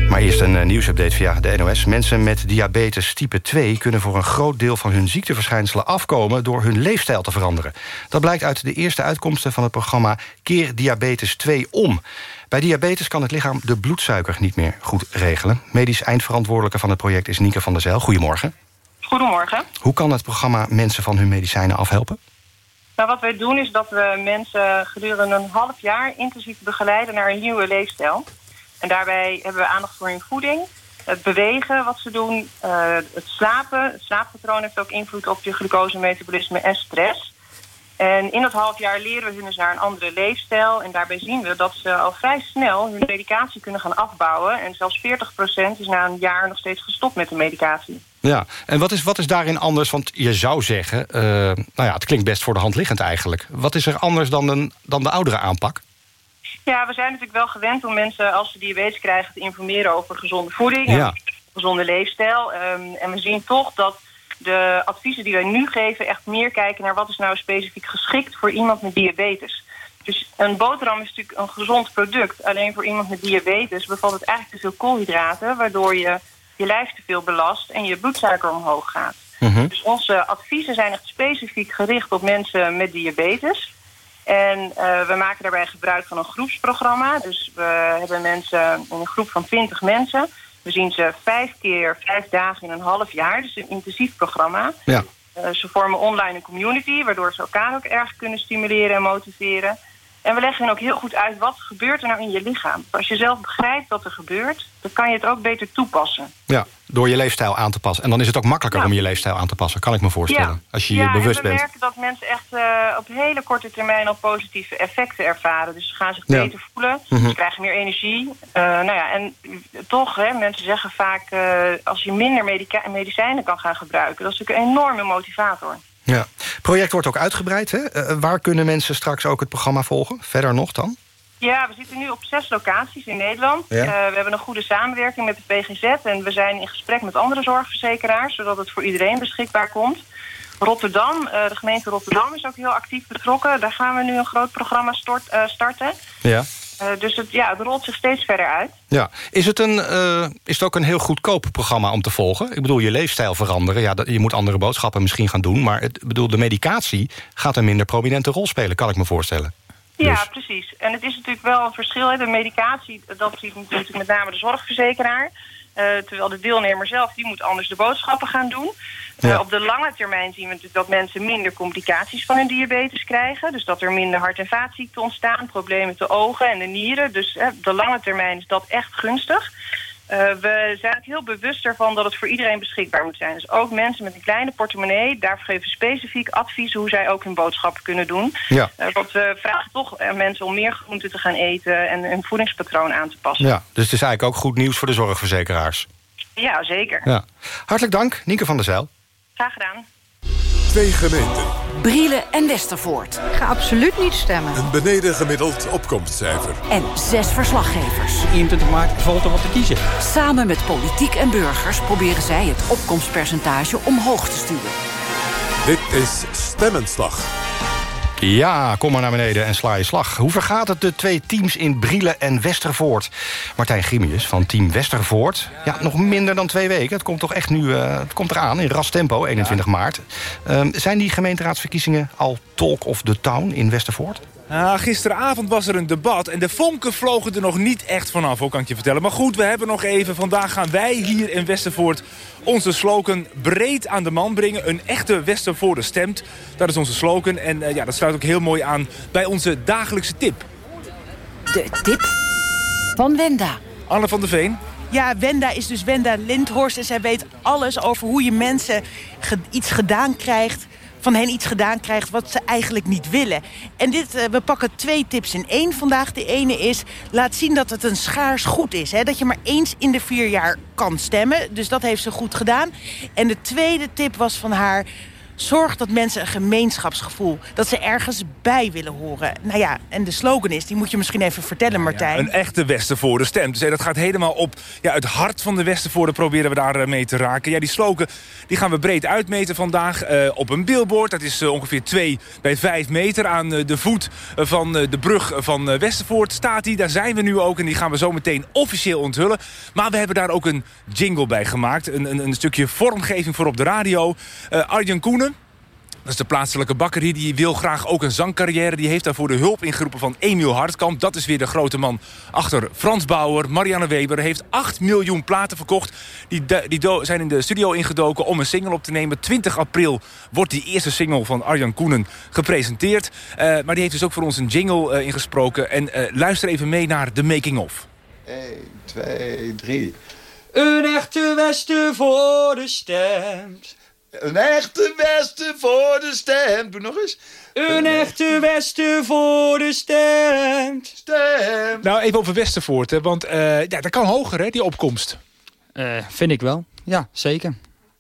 Maar eerst een uh, nieuwsupdate via de NOS. Mensen met diabetes type 2 kunnen voor een groot deel van hun ziekteverschijnselen afkomen... door hun leefstijl te veranderen. Dat blijkt uit de eerste uitkomsten van het programma Keer Diabetes 2 om. Bij diabetes kan het lichaam de bloedsuiker niet meer goed regelen. Medisch eindverantwoordelijke van het project is Nieke van der Zijl. Goedemorgen. Goedemorgen. Hoe kan het programma mensen van hun medicijnen afhelpen? Nou, wat wij doen is dat we mensen gedurende een half jaar intensief begeleiden naar een nieuwe leefstijl. En daarbij hebben we aandacht voor hun voeding, het bewegen wat ze doen, uh, het slapen. Het slaappatroon heeft ook invloed op je glucosemetabolisme en stress. En in dat half jaar leren we hun dus naar een andere leefstijl. En daarbij zien we dat ze al vrij snel hun medicatie kunnen gaan afbouwen. En zelfs 40% is na een jaar nog steeds gestopt met de medicatie. Ja, en wat is, wat is daarin anders? Want je zou zeggen, uh, nou ja, het klinkt best voor de hand liggend eigenlijk. Wat is er anders dan, een, dan de oudere aanpak? Ja, we zijn natuurlijk wel gewend om mensen als ze diabetes krijgen... te informeren over gezonde voeding ja. en gezonde leefstijl. Um, en we zien toch dat de adviezen die wij nu geven echt meer kijken naar wat is nou specifiek geschikt voor iemand met diabetes. Dus een boterham is natuurlijk een gezond product. Alleen voor iemand met diabetes bevalt het eigenlijk te veel koolhydraten, waardoor je je lijf te veel belast en je bloedsuiker omhoog gaat. Mhm. Dus onze adviezen zijn echt specifiek gericht op mensen met diabetes. En uh, we maken daarbij gebruik van een groepsprogramma. Dus we hebben mensen, een groep van 20 mensen. We zien ze vijf keer, vijf dagen in een half jaar. Dus een intensief programma. Ja. Uh, ze vormen online een community, waardoor ze elkaar ook erg kunnen stimuleren en motiveren. En we leggen ook heel goed uit wat gebeurt er nou in je lichaam. Als je zelf begrijpt wat er gebeurt, dan kan je het ook beter toepassen. Ja, door je leefstijl aan te passen. En dan is het ook makkelijker Ja. om je leefstijl aan te passen, kan ik me voorstellen. Ja. Als je je ja, bewust en we bent. merken dat mensen echt eh, op hele korte termijn al positieve effecten ervaren. Dus ze gaan zich Ja. beter voelen, Mhm. ze krijgen meer energie. Eh, nou ja, en toch, hè, mensen zeggen vaak... eh, als je minder medicijnen kan gaan gebruiken... dat is natuurlijk een enorme motivator. Ja. Het project wordt ook uitgebreid. Hè? Eh, waar kunnen mensen straks ook het programma volgen? Verder nog dan? Ja, we zitten nu op zes locaties in Nederland. Ja. Eh, we hebben een goede samenwerking met de PGZ... en we zijn in gesprek met andere zorgverzekeraars... zodat het voor iedereen beschikbaar komt. Rotterdam, eh, de gemeente Rotterdam is ook heel actief betrokken. Daar gaan we nu een groot programma stort, eh, starten. Ja. Eh, dus het, ja, het rolt zich steeds verder uit. Ja. Is, het een, eh, is het ook een heel goedkoop programma om te volgen? Ik bedoel, je leefstijl veranderen. Ja, dat- je moet andere boodschappen misschien gaan doen. Maar het, bedoel, de medicatie gaat een minder prominente rol spelen, kan ik me voorstellen. Ja, Dus- precies. En het is natuurlijk wel een verschil. Hè. De medicatie, dat ziet natuurlijk met name de zorgverzekeraar. Eh, terwijl de deelnemer zelf, die moet anders de boodschappen gaan doen. Ja. Op de lange termijn zien we natuurlijk dat mensen minder complicaties van hun diabetes krijgen. Dus dat er minder hart- en vaatziekten ontstaan, problemen met de ogen en de nieren. Dus op de lange termijn is dat echt gunstig. Eh, we zijn heel bewust ervan dat het voor iedereen beschikbaar moet zijn. Dus ook mensen met een kleine portemonnee, daarvoor geven we specifiek adviezen hoe zij ook hun boodschappen kunnen doen. Ja. Eh, want we vragen toch mensen om meer groenten te gaan eten en hun voedingspatroon aan te passen. Ja, dus het is eigenlijk ook goed nieuws voor de zorgverzekeraars. Ja, zeker. Ja. Hartelijk dank, Nienke van der Zijl. Graag gedaan. Twee gemeenten. Brielen en Westervoort. Ik ga absoluut niet stemmen. Een beneden gemiddeld opkomstcijfer. En zes verslaggevers. 21 maart valt er wat te kiezen. Samen met politiek en burgers proberen zij het opkomstpercentage omhoog te stuwen. Dit is Stemmenslag. Ja, kom maar naar beneden en sla je slag. Hoe vergaat het de twee teams in Brielen en Westervoort? Martijn Grimius van team Westervoort. Ja, nog minder dan twee weken. Het komt toch echt nu eh, het komt eraan in ras tempo, 21 maart. Ehm, zijn die gemeenteraadsverkiezingen al talk of the town in Westervoort? Ah, gisteravond was er een debat en de vonken vlogen er nog niet echt vanaf, hoor, kan ik je vertellen. Maar goed, we hebben nog even. Vandaag gaan wij hier in Westervoort onze slogan breed aan de man brengen. Een echte Westervoorder stemt. Dat is onze slogan en eh, ja, dat sluit ook heel mooi aan bij onze dagelijkse tip. De tip van Wenda. Anne van der Veen. Ja, Wenda is dus Wenda Lindhorst. En zij weet alles over hoe je mensen ge- iets gedaan krijgt van hen iets gedaan krijgt wat ze eigenlijk niet willen. En dit, eh, we pakken twee tips in één vandaag. De ene is, laat zien dat het een schaars goed is. Hè? Dat je maar eens in de vier jaar kan stemmen. Dus dat heeft ze goed gedaan. En de tweede tip was van haar... Zorg dat mensen een gemeenschapsgevoel, dat ze ergens bij willen horen. Nou ja, en de slogan is, die moet je misschien even vertellen, Martijn. Een echte Westervoorde stem. Dus dat gaat helemaal op ja, het hart van de Westervoorde proberen we daar eh, mee te raken. Ja, die slogan die gaan we breed uitmeten vandaag eh, op een billboard. Dat is eh, ongeveer 2 bij 5 meter aan de voet van de brug van Westervoort. Staat die, daar zijn we nu ook en die gaan we zo meteen officieel onthullen. Maar we hebben daar ook een jingle bij gemaakt. Een, een, een stukje vormgeving voor op de radio. Arjen Koenen. Dat is de plaatselijke bakker hier. Die wil graag ook een zangcarrière. Die heeft daarvoor de hulp ingeroepen van Emiel Hartkamp. Dat is weer de grote man achter Frans Bauer. Marianne Weber heeft 8 miljoen platen verkocht. Die, die zijn in de studio ingedoken om een single op te nemen. 20 april wordt die eerste single van Arjan Koenen gepresenteerd. Eh, maar die heeft dus ook voor ons een jingle eh, ingesproken. En eh, luister even mee naar de making-of. 1, 2, 3. Een echte Westervoorde stemt. Een echte beste voor de stem. Doe nog eens. Een echte Westervoorde stemt. Stem. Nou, even over Westervoort. Hè, want eh, ja, dat kan hoger, hè, die opkomst. Eh, vind ik wel. Ja, zeker.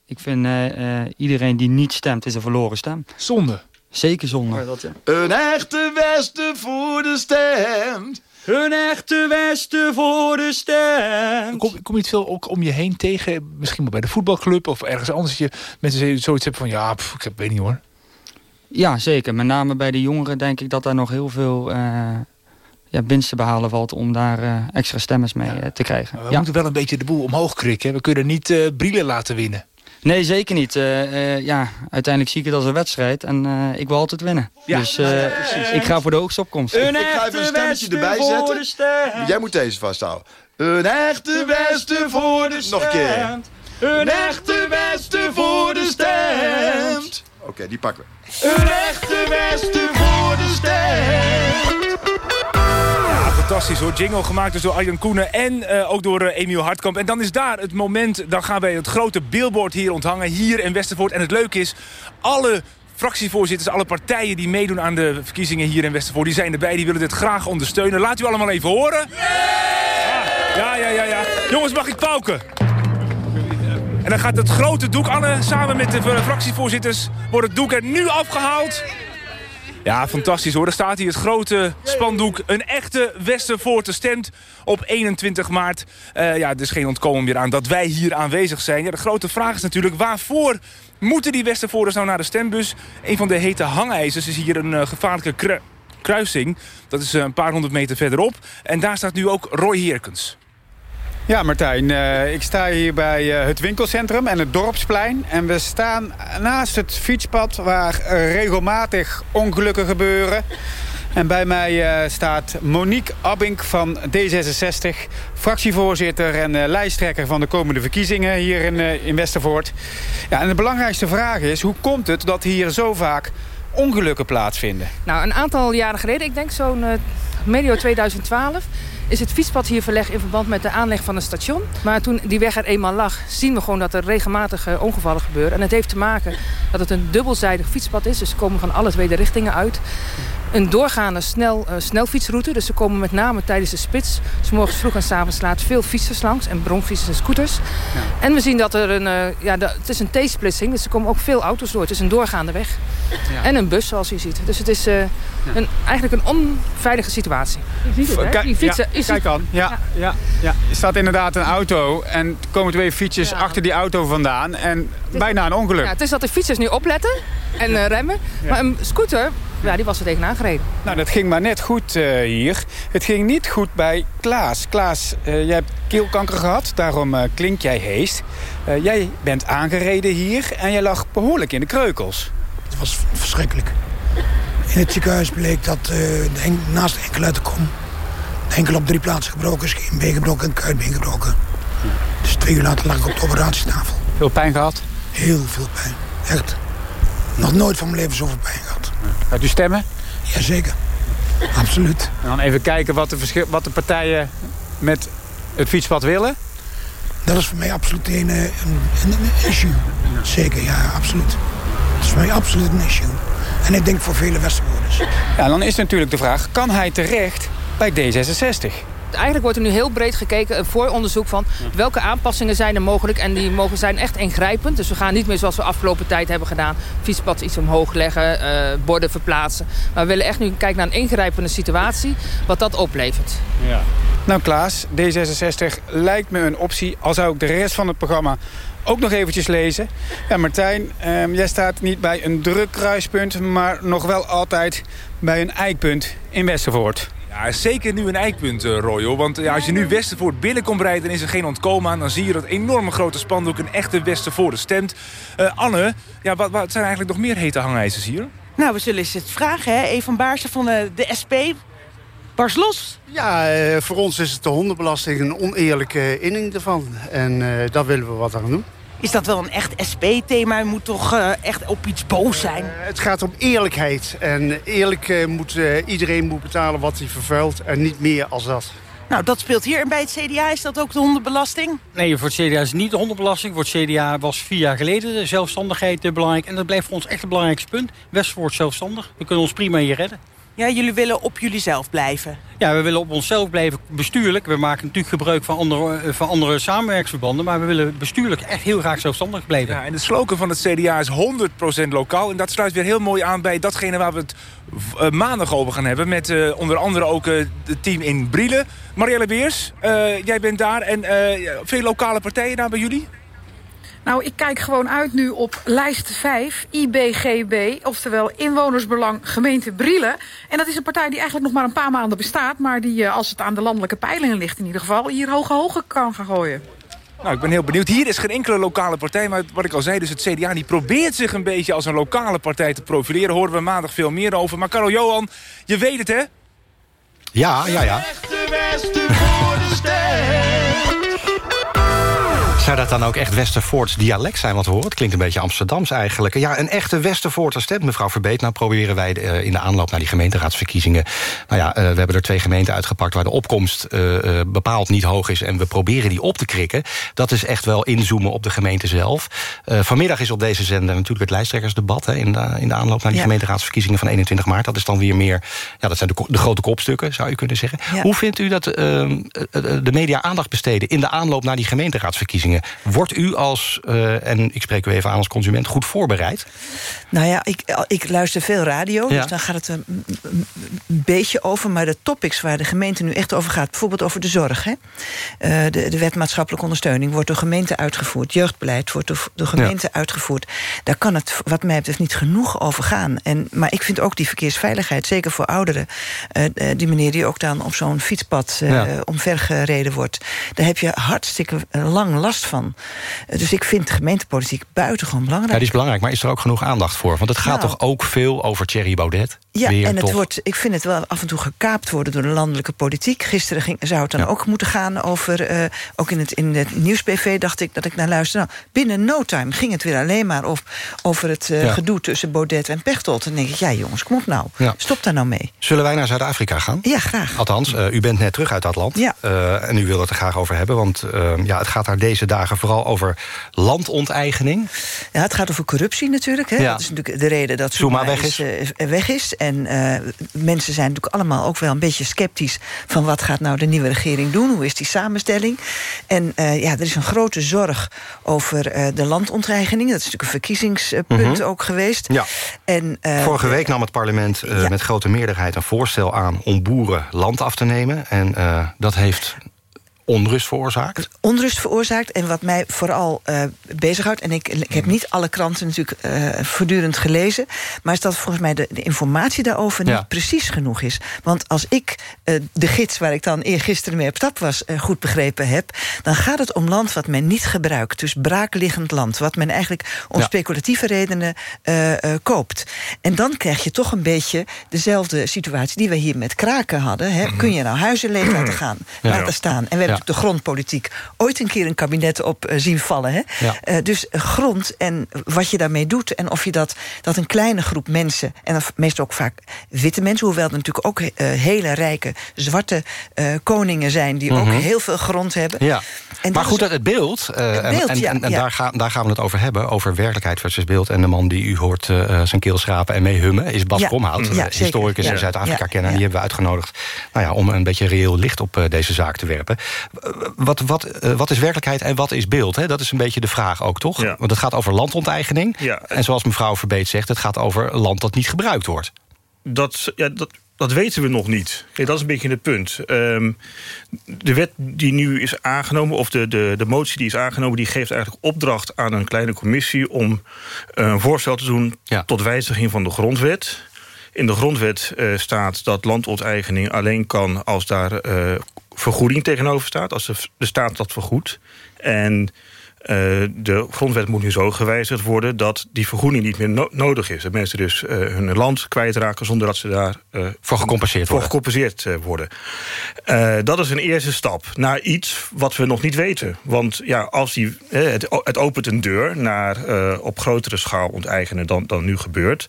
Ik vind eh, eh, iedereen die niet stemt is een verloren stem. Zonde. Zeker zonde. Een echte beste voor de stem. Een echte Westen voor de stem. Kom, kom je het veel ook om je heen tegen? Misschien wel bij de voetbalclub of ergens anders... dat je mensen zoiets hebben van... ja, pff, ik weet niet hoor. Ja, zeker. Met name bij de jongeren denk ik dat daar nog heel veel... Uh, ja, winst te behalen valt om daar uh, extra stemmers mee uh, te krijgen. We ja. moeten wel een beetje de boel omhoog krikken. We kunnen niet uh, Brielen laten winnen. Nee, zeker niet. ja, uiteindelijk zie ik het als een wedstrijd en ik wil altijd winnen. Ja. Dus ik ga voor de hoogste opkomst. Ik ga even een stemmetje erbij zetten. Jij moet deze vasthouden. Een echte Westen voor de Nog een keer. Een echte Westen voor de stemt. Oké, okay, die pakken we. Een echte Westen voor de stemt. Fantastisch hoor. Jingle gemaakt dus door Arjan Koenen en uh, ook door uh, Emiel Hartkamp. En dan is daar het moment, dan gaan wij het grote billboard hier onthangen, hier in Westervoort. En het leuke is, alle fractievoorzitters, alle partijen die meedoen aan de verkiezingen hier in Westervoort, die zijn erbij, die willen dit graag ondersteunen. Laat u allemaal even horen. Ja, ja, ja, ja. Jongens, mag ik pauken? En dan gaat het grote doek, Anne, samen met de fractievoorzitters... wordt het doek er nu afgehaald. Ja, fantastisch hoor. Er staat hier het grote spandoek. Een echte Westervoorte stemt op 21 maart. Uh, ja, er is geen ontkomen meer aan dat wij hier aanwezig zijn. Ja, de grote vraag is natuurlijk waarvoor moeten die Westervoorters nou naar de stembus? Een van de hete hangijzers is hier een uh, gevaarlijke kru kruising. Dat is uh, een paar honderd meter verderop. En daar staat nu ook Roy Heerkens. Ja, Martijn, uh, ik sta hier bij uh, het winkelcentrum en het dorpsplein. En we staan naast het fietspad waar regelmatig ongelukken gebeuren. En bij mij staat Monique Abink van D66, fractievoorzitter en lijsttrekker van de komende verkiezingen hier in, in Westervoort. Ja, en de belangrijkste vraag is, hoe komt het dat hier zo vaak ongelukken plaatsvinden? Nou, een aantal jaren geleden, ik denk zo'n medio 2012 is het fietspad hier verlegd in verband met de aanleg van een station. Maar toen die weg er eenmaal lag, zien we gewoon dat er regelmatig ongevallen gebeuren. En het heeft te maken dat het een dubbelzijdig fietspad is. Dus ze komen van alle twee de richtingen uit. Een doorgaande snel, uh, snelfietsroute. Dus ze komen met name tijdens de spits. S morgens vroeg en s avonds laat veel fietsers langs. En bromfietsers en scooters. Ja. En we zien dat er een... Uh, ja, de, het is een T-splitsing. Dus er komen ook veel auto's door. Het is een doorgaande weg. Ja. En een bus, zoals u ziet. Dus het is ja. een, eigenlijk een onveilige situatie. Je ziet het, hè? Die fietsen, ja, kijk aan. Ja, ja. Ja, Er staat inderdaad een auto. En er komen twee fietsers achter die auto vandaan. En bijna een ongeluk. Ja, het is dat de fietsers nu opletten en uh, remmen. Maar een scooter ja, die was er tegenaan gereden. Nou, dat ging maar net goed uh, hier. Het ging niet goed bij Klaas. Klaas, uh, jij hebt keelkanker gehad, daarom uh, klink jij hees. jij bent aangereden hier en jij lag behoorlijk in de kreukels. Het was verschrikkelijk. In het ziekenhuis bleek dat de en, naast de enkel uit de kom... de enkel op drie plaatsen gebroken is, geen been gebroken en kuitbeen gebroken. Dus twee uur later lag ik op de operatietafel. Veel pijn gehad? Heel veel pijn, echt. Nog nooit van mijn leven zoveel pijn gehad. Gaat u stemmen? Jazeker. Absoluut. En dan even kijken wat de, wat de partijen met het fietspad willen. Dat is voor mij absoluut een, een, een issue. Zeker, ja, absoluut. Dat is voor mij absoluut een issue. En ik denk voor vele Westerwoorders. Ja, dan is natuurlijk de vraag, kan hij terecht bij D66? Eigenlijk wordt er nu heel breed gekeken, een vooronderzoek van welke aanpassingen zijn er mogelijk. En die mogen zijn echt ingrijpend. Dus we gaan niet meer zoals we afgelopen tijd hebben gedaan. Fietspad iets omhoog leggen, uh, borden verplaatsen. Maar we willen echt nu kijken naar een ingrijpende situatie. Wat dat oplevert. Ja. Nou Klaas, D66 lijkt me een optie. Al zou ik de rest van het programma ook nog eventjes lezen. Ja, Martijn, um, jij staat niet bij een druk kruispunt... maar nog wel altijd bij een eikpunt in Westervoort. Ja, zeker nu een eikpunt, uh, Roy. Hoor. Want ja, als je nu Westervoort binnenkomt rijden... dan is er geen ontkomen aan. Dan zie je dat enorme grote spandoek een echte Westervoort stemt. Uh, Anne, ja, wat, wat zijn eigenlijk nog meer hete hangijzers hier? Nou, we zullen eens het vragen. Hè? Eva van Baarsen van de, de SP. Bars los. Ja, uh, voor ons is het de hondenbelasting een oneerlijke inning ervan. En uh, daar willen we wat aan doen. Is dat wel een echt SP-thema? Je moet toch uh, echt op iets boos zijn? Uh, het gaat om eerlijkheid. En eerlijk uh, moet iedereen moet betalen wat hij vervuilt. En niet meer als dat. Nou, dat speelt hier. En bij het CDA is dat ook de hondenbelasting? Nee, voor het CDA is het niet de hondenbelasting. Voor het CDA was vier jaar geleden de zelfstandigheid belangrijk. En dat blijft voor ons echt het belangrijkste punt. Westvoort zelfstandig. We kunnen ons prima hier redden. Ja, jullie willen op jullie zelf blijven. Ja, we willen op onszelf blijven bestuurlijk. We maken natuurlijk gebruik van andere, eh, van andere samenwerksverbanden... maar we willen bestuurlijk echt heel graag zelfstandig blijven. Ja, en de slogan van het CDA is 100% lokaal. En dat sluit weer heel mooi aan bij datgene waar we het uh, maandag over gaan hebben... met uh, onder andere ook het team in Brielen. Marielle Beers, jij bent daar. En veel lokale partijen daar bij jullie? Nou, ik kijk gewoon uit nu op lijst 5, IBGB, oftewel Inwonersbelang Gemeente Brielen. En dat is een partij die eigenlijk nog maar een paar maanden bestaat... maar die, als het aan de landelijke peilingen ligt in ieder geval... hier hoge hoge kan gaan gooien. Nou, ik ben heel benieuwd. Hier is geen enkele lokale partij, maar wat ik al zei, dus het CDA die probeert zich een beetje als een lokale partij te profileren. Horen we maandag veel meer over. Maar Karel Johan, je weet het hè? Ja, ja, ja. Zou dat dan ook echt Westervoorts dialect zijn wat we horen? Het klinkt een beetje Amsterdams eigenlijk. Ja, een echte Westervoortse stem, mevrouw Verbeet. Nou proberen wij uh, in de aanloop naar die gemeenteraadsverkiezingen... nou ja, uh, we hebben er twee gemeenten uitgepakt... waar de opkomst uh, bepaald niet hoog is... en we proberen die op te krikken. Dat is echt wel inzoomen op de gemeente zelf. vanmiddag is op deze zender natuurlijk het lijsttrekkersdebat... Hè, in, de, in de aanloop naar die ja. gemeenteraadsverkiezingen van 21 maart. Dat is dan weer meer... Ja, dat zijn de, de grote kopstukken, zou je kunnen zeggen. Ja. Hoe vindt u dat ehm, de media aandacht besteden... in de aanloop naar die gemeenteraadsverkiezingen? Wordt u als, uh, en ik spreek u even aan als consument, goed voorbereid? Nou ja, ik, ik luister veel radio, ja. dus dan gaat het een, een, beetje over. Maar de topics waar de gemeente nu echt over gaat... bijvoorbeeld over de zorg, hè? Uh, de, de wet maatschappelijke ondersteuning... wordt door gemeente uitgevoerd. Jeugdbeleid wordt door de gemeente ja. uitgevoerd. Daar kan het wat mij betreft niet genoeg over gaan. En, maar ik vind ook die verkeersveiligheid, zeker voor ouderen... Uh, die meneer die ook dan op zo'n fietspad ja. omvergereden wordt... daar heb je hartstikke lang last van. Dus ik vind gemeentepolitiek buitengewoon belangrijk. Ja, die is belangrijk, maar is er ook genoeg aandacht voor? Want het gaat nou, toch ook veel over Thierry Baudet? Ja, Weer, en het toch? wordt, ik vind het wel af en toe gekaapt worden door de landelijke politiek. Gisteren ging, zou het dan ja. ook moeten gaan over... Uh, ook in het, in het nieuwsbv dacht ik dat ik naar luisterde. Nou, binnen no time ging het weer alleen maar of, over het uh, ja. gedoe tussen Baudet en Pechtold. En dan denk ik, ja jongens, kom op nou. Ja. Stop daar nou mee. Zullen wij naar Zuid-Afrika gaan? Ja, graag. Althans, uh, u bent net terug uit dat land. Ja. en u wil het er graag over hebben. Want ja, het gaat daar deze dagen vooral over landonteigening. Ja, het gaat over corruptie natuurlijk. Hè. Dat is natuurlijk de reden dat Zuma, Zuma weg is. is, weg is. En mensen zijn natuurlijk allemaal ook wel een beetje sceptisch... van wat gaat nou de nieuwe regering doen? Hoe is die samenstelling? En uh, ja, er is een grote zorg over uh, de landonteigening. Dat is natuurlijk een verkiezingspunt mm -hmm. ook geweest. Ja. En, Vorige week nam het parlement ja. met grote meerderheid een voorstel aan... om boeren land af te nemen. En dat heeft onrust veroorzaakt? Onrust veroorzaakt. En wat mij vooral uh, bezighoudt... en ik, ik, heb niet alle kranten natuurlijk uh, voortdurend gelezen... maar is dat volgens mij de, de informatie daarover ja. niet precies genoeg is. Want als ik uh, de gids waar ik dan eergisteren mee op stap was... goed begrepen heb, dan gaat het om land wat men niet gebruikt. Dus braakliggend land. Wat men eigenlijk om ja. speculatieve redenen koopt. En dan krijg je toch een beetje dezelfde situatie... die we hier met kraken hadden. Hè? Kun je nou huizen leeg laten gaan, laten staan... En we de grondpolitiek ooit een keer een kabinet op uh, zien vallen. Hè? Ja. Uh, dus grond en wat je daarmee doet... en of je dat, dat een kleine groep mensen... en dat meestal ook vaak witte mensen... hoewel er natuurlijk ook uh, hele rijke zwarte koningen zijn... die mm -hmm. ook heel veel grond hebben. Ja. En maar goed, is, het beeld, het beeld en, ja, en, en ja. daar, gaan, daar gaan we het over hebben... over werkelijkheid versus beeld. En de man die u hoort zijn keel schrapen en mee hummen... is Bas Komhout, historicus in Zuid-Afrika kennen. En die hebben we uitgenodigd nou ja, om een beetje reëel licht op deze zaak te werpen wat, wat, uh, wat is werkelijkheid en wat is beeld? Hè? Dat is een beetje de vraag ook, toch? Ja. Want het gaat over landonteigening. Ja. En zoals mevrouw Verbeet zegt, het gaat over land dat niet gebruikt wordt. Dat, ja, dat, dat weten we nog niet. Kijk, dat is een beetje het punt. Um, de wet die nu is aangenomen, of de, de, de motie die is aangenomen... die geeft eigenlijk opdracht aan een kleine commissie... om uh, een voorstel te doen ja. tot wijziging van de grondwet... In de grondwet uh, staat dat landonteigening alleen kan als daar uh, vergoeding tegenover staat. Als de, de staat dat vergoedt. En uh, de grondwet moet nu zo gewijzigd worden... dat die vergoeding niet meer no nodig is. Dat mensen dus uh, hun land kwijtraken zonder dat ze daar... Uh, voor gecompenseerd voor worden. Gecompenseerd, worden. dat is een eerste stap naar iets wat we nog niet weten. Want ja, als die, het, het opent een deur naar op grotere schaal onteigenen dan, dan nu gebeurt...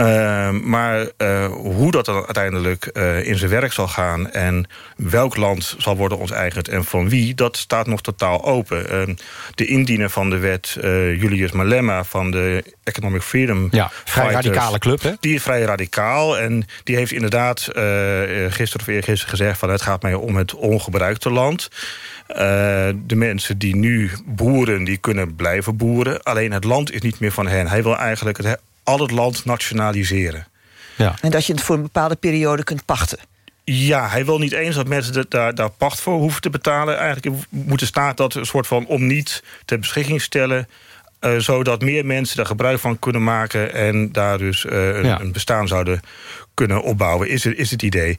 Ehm, maar uh, hoe dat dan uiteindelijk uh, in zijn werk zal gaan... en welk land zal worden onteigend en van wie... dat staat nog totaal open. Uh, de indiener van de wet, eh, Julius Malema... van de Economic Freedom Ja, vrij Fighters, radicale club, hè? Die is vrij radicaal en die heeft inderdaad gisteren of eergisteren gezegd... van het gaat mij om het ongebruikte land... de mensen die nu boeren, die kunnen blijven boeren. Alleen het land is niet meer van hen. Hij wil eigenlijk het al het land nationaliseren. Ja. En dat je het voor een bepaalde periode kunt pachten. Ja, hij wil niet eens dat mensen daar, daar pacht voor hoeven te betalen. Eigenlijk moet de staat dat een soort van om niet ter beschikking stellen... Uh, zodat meer mensen daar gebruik van kunnen maken... en daar dus uh, een, Ja. een bestaan zouden kunnen opbouwen, is het, is het idee.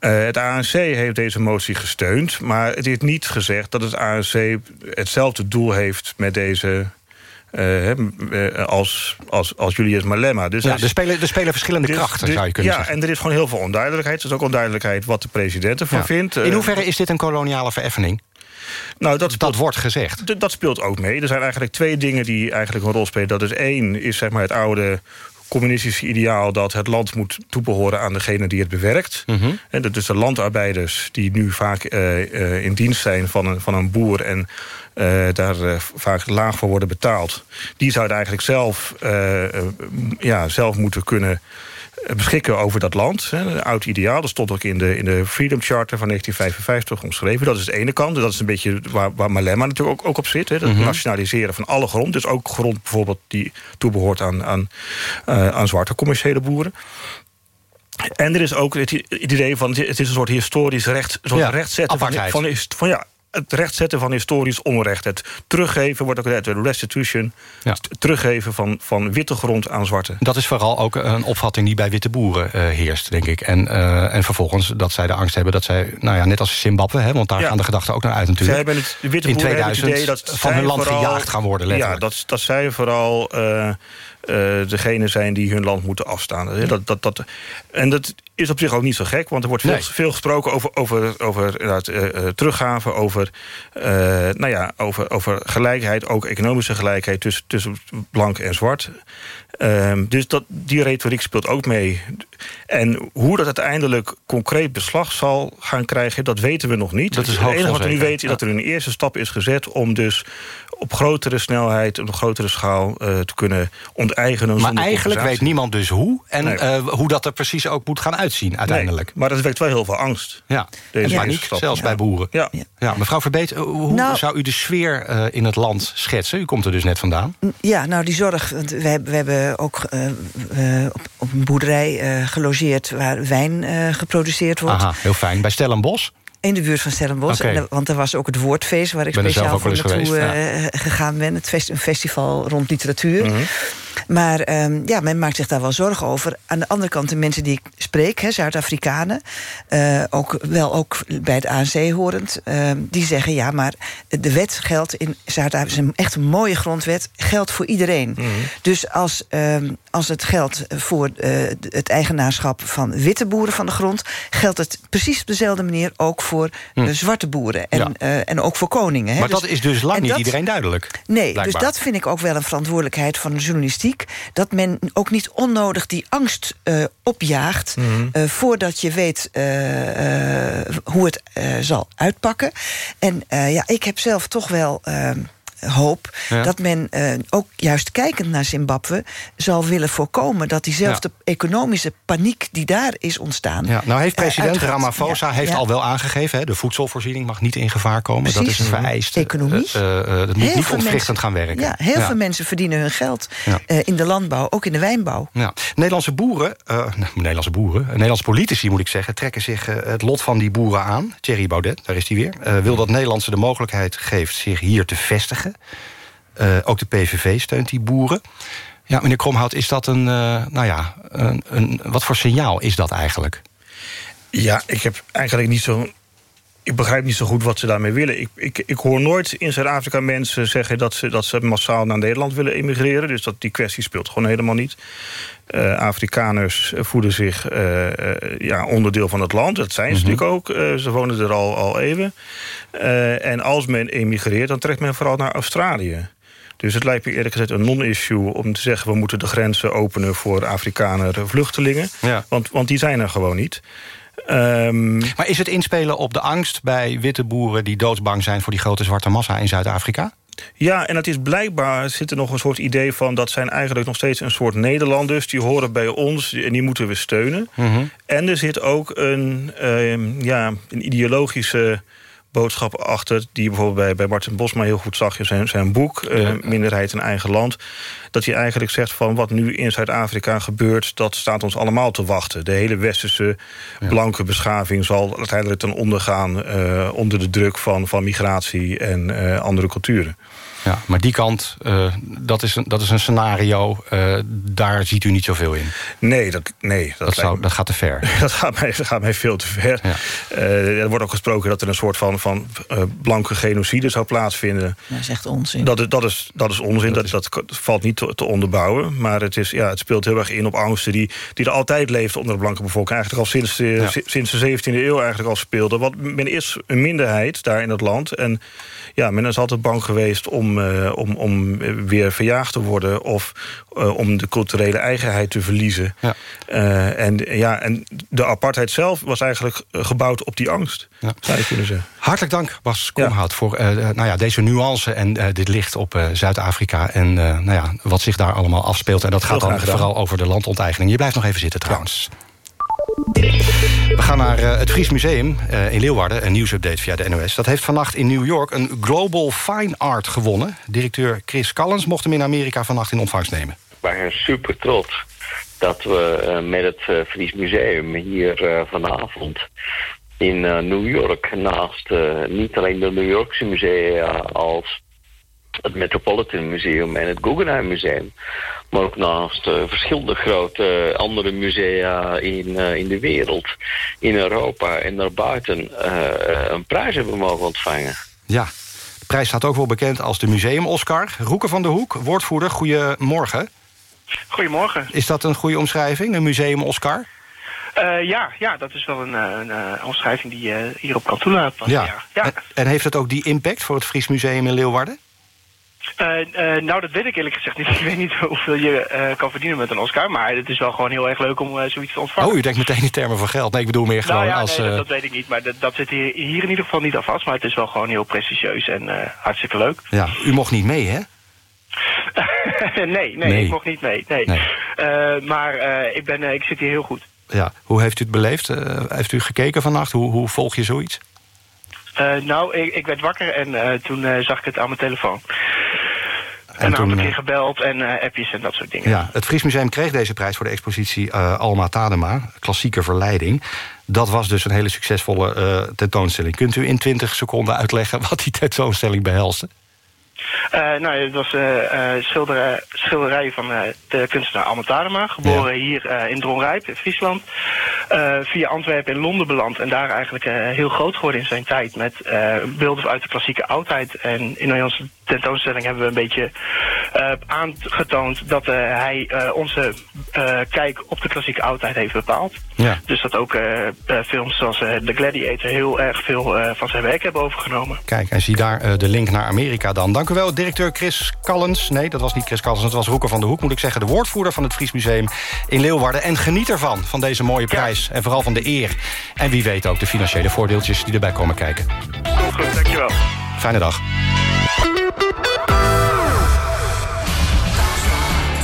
Uh, het ANC heeft deze motie gesteund... maar het is niet gezegd dat het ANC hetzelfde doel heeft met deze... Uh, als, als, als Julius Malema. Dus Ja, er is- er spelen- er spelen verschillende krachten, zou je kunnen ja, zeggen. en er is gewoon heel veel onduidelijkheid. Er is ook onduidelijkheid wat de president ervan Ja. vindt. In Eh, hoeverre is dit een koloniale vereffening? nou, dat, dat wordt gezegd. Dat speelt ook mee. Er zijn eigenlijk twee dingen die eigenlijk een rol spelen. Dat is één, is zeg maar het oude communistische ideaal... dat het land moet toebehoren aan degene die het bewerkt. En dat is de landarbeiders die nu vaak eh, eh, in dienst zijn van een, van een boer... en eh, daar vaak laag voor worden betaald. Die zouden eigenlijk zelf, ja, zelf moeten kunnen beschikken over dat land. Een oud ideaal, dat stond ook in de, in de Freedom Charter van 1955 omschreven. Dat is de ene kant. Dat is een beetje waar, waar Malema natuurlijk ook, ook op zit. Hè. Dat Mhm. nationaliseren van alle grond. Dus ook grond bijvoorbeeld die toebehoort aan, aan, eh, aan zwarte commerciële boeren. En er is ook het idee van, het is een soort historisch recht, een soort Ja, rechtzetten van, van, van ja, het rechtzetten van historisch onrecht. Het teruggeven, wordt ook de restitution. Het teruggeven van, van witte grond aan zwarte. Dat is vooral ook een opvatting die bij witte boeren eh, heerst, denk ik. En, eh, en vervolgens dat zij de angst hebben dat zij, nou ja, net als Zimbabwe... Hè, want daar Ja. gaan de gedachten ook naar uit Zij natuurlijk... hebben het, de witte in boeren hebben 2000 het idee dat van zij hun land vooral- gejaagd gaan worden, letterlijk. Ja, dat, dat zij vooral eh, degene zijn die hun land moeten afstaan. Hè, Dat, dat, dat, en dat is op zich ook niet zo gek, want er wordt veel, Nee. veel gesproken over, over, over eh, eh, teruggaven, over, eh, nou ja, over, over gelijkheid, ook economische gelijkheid tussen, tussen blank en zwart. Ehm, dus dat, die retoriek speelt ook mee. En hoe dat uiteindelijk concreet beslag zal gaan krijgen... dat weten we nog niet. Dat is het enige wat we nu weten is dat er een eerste stap is gezet... om dus op grotere snelheid, op een grotere schaal eh, te kunnen onteigenen. Maar eigenlijk weet niemand dus hoe... en Nee. eh, hoe dat er precies ook moet gaan uitzien uiteindelijk. Nee, maar dat wekt wel heel veel angst. Ja, Deze en paniek, stap. zelfs Ja. bij boeren. Ja. Ja, mevrouw Verbeet, eh, hoe Nou- zou u de sfeer eh, in het land schetsen? U komt er dus net vandaan. Ja, nou die zorg. want We hebben, we hebben ook op, op een boerderij eh, gelogeerd waar wijn eh, geproduceerd wordt. Aha, heel fijn. Bij Stellenbosch? In de buurt van Stellenbosch. Er- want er was ook het woordfeest waar ik Ben speciaal voor naartoe geweest, gegaan ben. Het fest, een festival rond literatuur. Mhm. Maar ehm, ja, men maakt zich daar wel zorgen over. Aan de andere kant, de mensen die ik spreek, Zuid-Afrikanen... eh, ook, wel ook bij het ANC horend, ehm, die zeggen... ja, maar de wet geldt in Zuid-Afrika... is een echt een mooie grondwet, geldt voor iedereen. Dus als, ehm, als het geldt voor eh, het eigenaarschap van witte boeren van de grond... geldt het precies op dezelfde manier ook voor de zwarte boeren. En, Ja. en ook voor koningen. Hè. Maar dat is dus lang niet dat- iedereen duidelijk. Nee, blijkbaar. dus dat vind ik ook wel een verantwoordelijkheid van de journalistiek. Dat men ook niet onnodig die angst eh, opjaagt... Mhm. eh, voordat je weet eh, hoe het zal uitpakken. En ja, ik heb zelf toch wel... hoop Ja. dat men eh, ook juist kijkend naar Zimbabwe... zal willen voorkomen dat diezelfde economische paniek... die daar is ontstaan... Ja, nou heeft eh, president. Ramaphosa heeft al wel aangegeven... Hè, de voedselvoorziening mag niet in gevaar komen. Dat is een vereiste. Economie. Eh, dat moet Heel niet ontwrichtend mensen- gaan werken. Ja, heel veel mensen verdienen hun geld in de landbouw, ook in de wijnbouw. Ja. Nederlandse boeren, Nederlandse boeren, Nederlandse politici moet ik zeggen... trekken zich het lot van die boeren aan. Thierry Baudet, daar is hij weer. wil dat Nederlandse de mogelijkheid geeft zich hier te vestigen. Eh, ook de PVV steunt die boeren. Ja, meneer Kromhout, is dat een, eh, nou ja, een, een, wat voor signaal is dat eigenlijk? Ja, ik heb eigenlijk niet zo. Ik begrijp niet zo goed wat ze daarmee willen. Ik, ik, ik hoor nooit in Zuid-Afrika mensen zeggen dat ze, dat ze massaal naar Nederland willen emigreren. Dus dat, die kwestie speelt gewoon helemaal niet. Eh, Afrikaners voelen zich eh, eh, ja, onderdeel van het land. Dat zijn ze Mhm. natuurlijk ook. Ze wonen er al, al eeuwen. Eh, en als men emigreert, dan trekt men vooral naar Australië. Dus het lijkt me eerlijk gezegd een non-issue om te zeggen... we moeten de grenzen openen voor Afrikaner vluchtelingen. Ja. Want, want die zijn er gewoon niet. Ehm, Maar is het inspelen op de angst bij witte boeren... die doodsbang zijn voor die grote zwarte massa in Zuid-Afrika? Ja, en het is blijkbaar zit er nog een soort idee van... dat zijn eigenlijk nog steeds een soort Nederlanders. Die horen bij ons en die moeten we steunen. En er zit ook een, ehm, ja, een ideologische boodschap achter... die bijvoorbeeld bij, bij Martin Bosma heel goed zag in zijn, zijn boek... eh, Minderheid in eigen land. Dat hij eigenlijk zegt van wat nu in Zuid-Afrika gebeurt... dat staat ons allemaal te wachten. De hele westerse blanke beschaving zal uiteindelijk ten onder gaan... eh, onder de druk van, van migratie en eh, andere culturen. Ja, maar die kant, eh, dat, is een, dat is een scenario, eh, daar ziet u niet zoveel in. Nee, dat, nee, dat, zou, dat gaat te ver. Dat gaat mij, dat gaat mij veel te ver. Eh, er wordt ook gesproken dat er een soort van, van eh, blanke genocide zou plaatsvinden. Dat is echt onzin. Dat is, dat is, dat is onzin, dat, dat, valt niet te, te onderbouwen. Maar het, is, ja, het speelt heel erg in op angsten die, die er altijd leefden onder de blanke bevolking. Eigenlijk al sinds de, Ja. sinds de 17e eeuw eigenlijk al speelde. Want men is een minderheid daar in het land. En ja, men is altijd bang geweest om, eh, om, om weer verjaagd te worden... of eh, om de culturele eigenheid te verliezen. Eh, en, ja, en de apartheid zelf was eigenlijk gebouwd op die angst, zou je kunnen zeggen. Hartelijk dank, Bas Komhout, voor nou ja, deze nuance en dit licht op Zuid-Afrika... en nou ja, wat zich daar allemaal afspeelt. En dat gaat dan vooral over de landonteigening. Je blijft nog even zitten trouwens. We gaan naar eh, het Fries Museum eh, in Leeuwarden. Een nieuwsupdate via de NOS. Dat heeft vannacht in New York een Global Fine Art gewonnen. Directeur Chris Callens mocht hem in Amerika vannacht in ontvangst nemen. We zijn super trots dat we eh, met het Fries Museum hier vanavond in New York naast niet alleen de New Yorkse musea als het Metropolitan Museum en het Guggenheim Museum, maar ook naast eh, verschillende grote andere musea in, eh, in de wereld, in Europa en daarbuiten, eh, een prijs hebben mogen ontvangen. Ja, de prijs staat ook wel bekend als de Museum Oscar. Roeke van der Hoek, woordvoerder, goedemorgen. Goedemorgen. Is dat een goede omschrijving, een Museum Oscar? Eh, ja, ja, dat is wel een, eh, een eh, omschrijving die je hierop kan toelaten. Ja. En, en heeft het ook die impact voor het Fries Museum in Leeuwarden? Eh, eh, nou, dat weet ik eerlijk gezegd niet. Ik weet niet hoeveel je eh, kan verdienen met een Oscar. Maar het is wel gewoon heel erg leuk om zoiets te ontvangen. Oh, u denkt meteen in termen van geld. Nee, ik bedoel meer gewoon nou ja, als... nee, dat, dat weet ik niet. Maar dat, dat zit hier, hier in ieder geval niet aan vast. Maar het is wel gewoon heel prestigieus en hartstikke leuk. ja, u mocht niet mee, hè? nee, nee, Nee. ik mocht niet mee. Nee. Nee. Maar ik, ben, ik zit hier heel goed. Ja. Hoe heeft u het beleefd? Heeft u gekeken vannacht? Hoe, hoe volg je zoiets? Eh, nou, ik, ik werd wakker en eh, toen eh, zag ik het aan mijn telefoon. En een toen, eh, keer gebeld en eh, appjes en dat soort dingen. Ja, het Fries Museum kreeg deze prijs voor de expositie Alma Tadema, klassieke verleiding. Dat was dus een hele succesvolle tentoonstelling. Kunt u in 20 seconden uitleggen wat die tentoonstelling behelste? Eh, nou, het was schilderij, schilderij van de kunstenaar Alma Tadema. Geboren hier in Dronrijp, in Friesland. Eh, via Antwerpen in Londen beland. En daar eigenlijk eh, heel groot geworden in zijn tijd. Met eh, beelden uit de klassieke oudheid. En in onze tentoonstelling hebben we een beetje aangetoond... dat hij onze kijk op de klassieke oudheid heeft bepaald. Ja. Dus dat ook films zoals The Gladiator... heel erg veel van zijn werk hebben overgenomen. Kijk, en zie daar de link naar Amerika dan. Dank u wel, directeur Chris Callens. Nee, dat was niet Chris Callens, dat was Roeker van de Hoek, moet ik zeggen. De woordvoerder van het Fries Museum in Leeuwarden. En geniet ervan, van deze mooie prijs. En vooral van de eer. En wie weet ook de financiële voordeeltjes die erbij komen kijken. Goed, dankjewel. Fijne dag.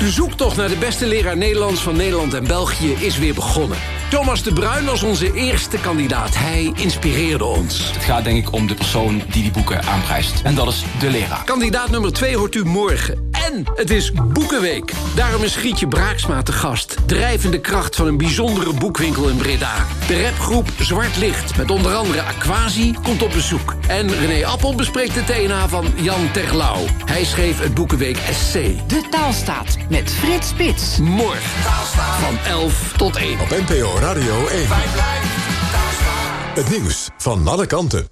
De zoektocht naar de beste leraar Nederlands van Nederland en België is weer begonnen. Thomas de Bruin was onze eerste kandidaat. Hij inspireerde ons. Het gaat denk ik om de persoon die die boeken aanprijst. En dat is de leraar. Kandidaat nummer 2 hoort u morgen. En het is Boekenweek. Daarom is Grietje Braaksma te gast. Drijvende kracht van een bijzondere boekwinkel in Breda. De rapgroep Zwart Licht met onder andere Aquasi komt op bezoek. En René Appel bespreekt de TNA van Jan Terlouw. Hij schreef het Boekenweek SC. De taalstaat met Frits Spits. Morgen van 11 tot 1. Op NPO Radio 1. Het nieuws van alle kanten.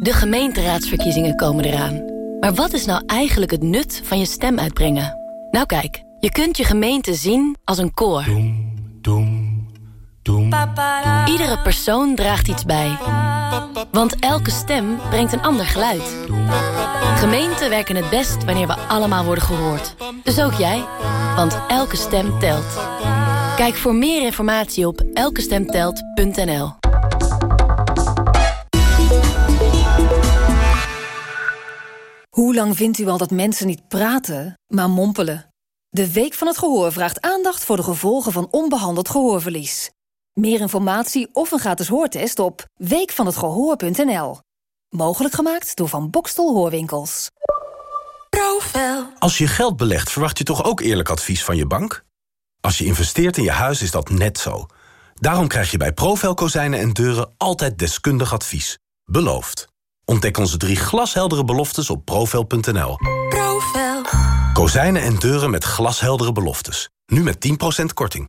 De gemeenteraadsverkiezingen komen eraan. Maar wat is nou eigenlijk het nut van je stem uitbrengen? Nou kijk, je kunt je gemeente zien als een koor. Iedere persoon draagt iets bij. Want elke stem brengt een ander geluid. Gemeenten werken het best wanneer we allemaal worden gehoord. Dus ook jij, want elke stem telt. Kijk voor meer informatie op elkestemtelt.nl. Hoe lang vindt u al dat mensen niet praten, maar mompelen? De Week van het Gehoor vraagt aandacht voor de gevolgen van onbehandeld gehoorverlies. Meer informatie of een gratis hoortest op weekvanhetgehoor.nl. Mogelijk gemaakt door Van Bokstel Hoorwinkels. Profel. Als je geld belegt, verwacht je toch ook eerlijk advies van je bank? Als je investeert in je huis is dat net zo. Daarom krijg je bij Profel Kozijnen en Deuren altijd deskundig advies. Beloofd. Ontdek onze drie glasheldere beloftes op profel.nl. Profel. Kozijnen en deuren met glasheldere beloftes. Nu met 10% korting.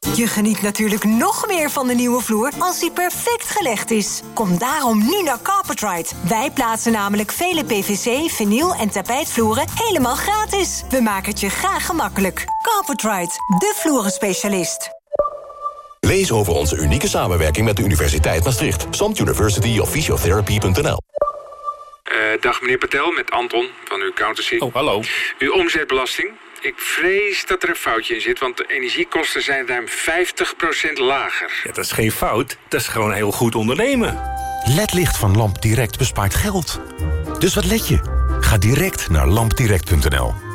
je geniet natuurlijk nog meer van de nieuwe vloer als die perfect gelegd is. Kom daarom nu naar Carpetride. Wij plaatsen namelijk vele PVC, vinyl en tapijtvloeren helemaal gratis. We maken het je graag gemakkelijk. Carpetride, de vloerenspecialist. Lees over onze unieke samenwerking met de Universiteit Maastricht. Samt University of Physiotherapy.nl uh, Dag meneer Patel, met Anton van uw accountancy. Oh, hallo. Uw omzetbelasting ik vrees dat er een foutje in zit, want de energiekosten zijn ruim 50% lager. Ja, dat is geen fout, dat is gewoon heel goed ondernemen. LED-licht van LampDirect bespaart geld. Dus wat let je? Ga direct naar lampdirect.nl.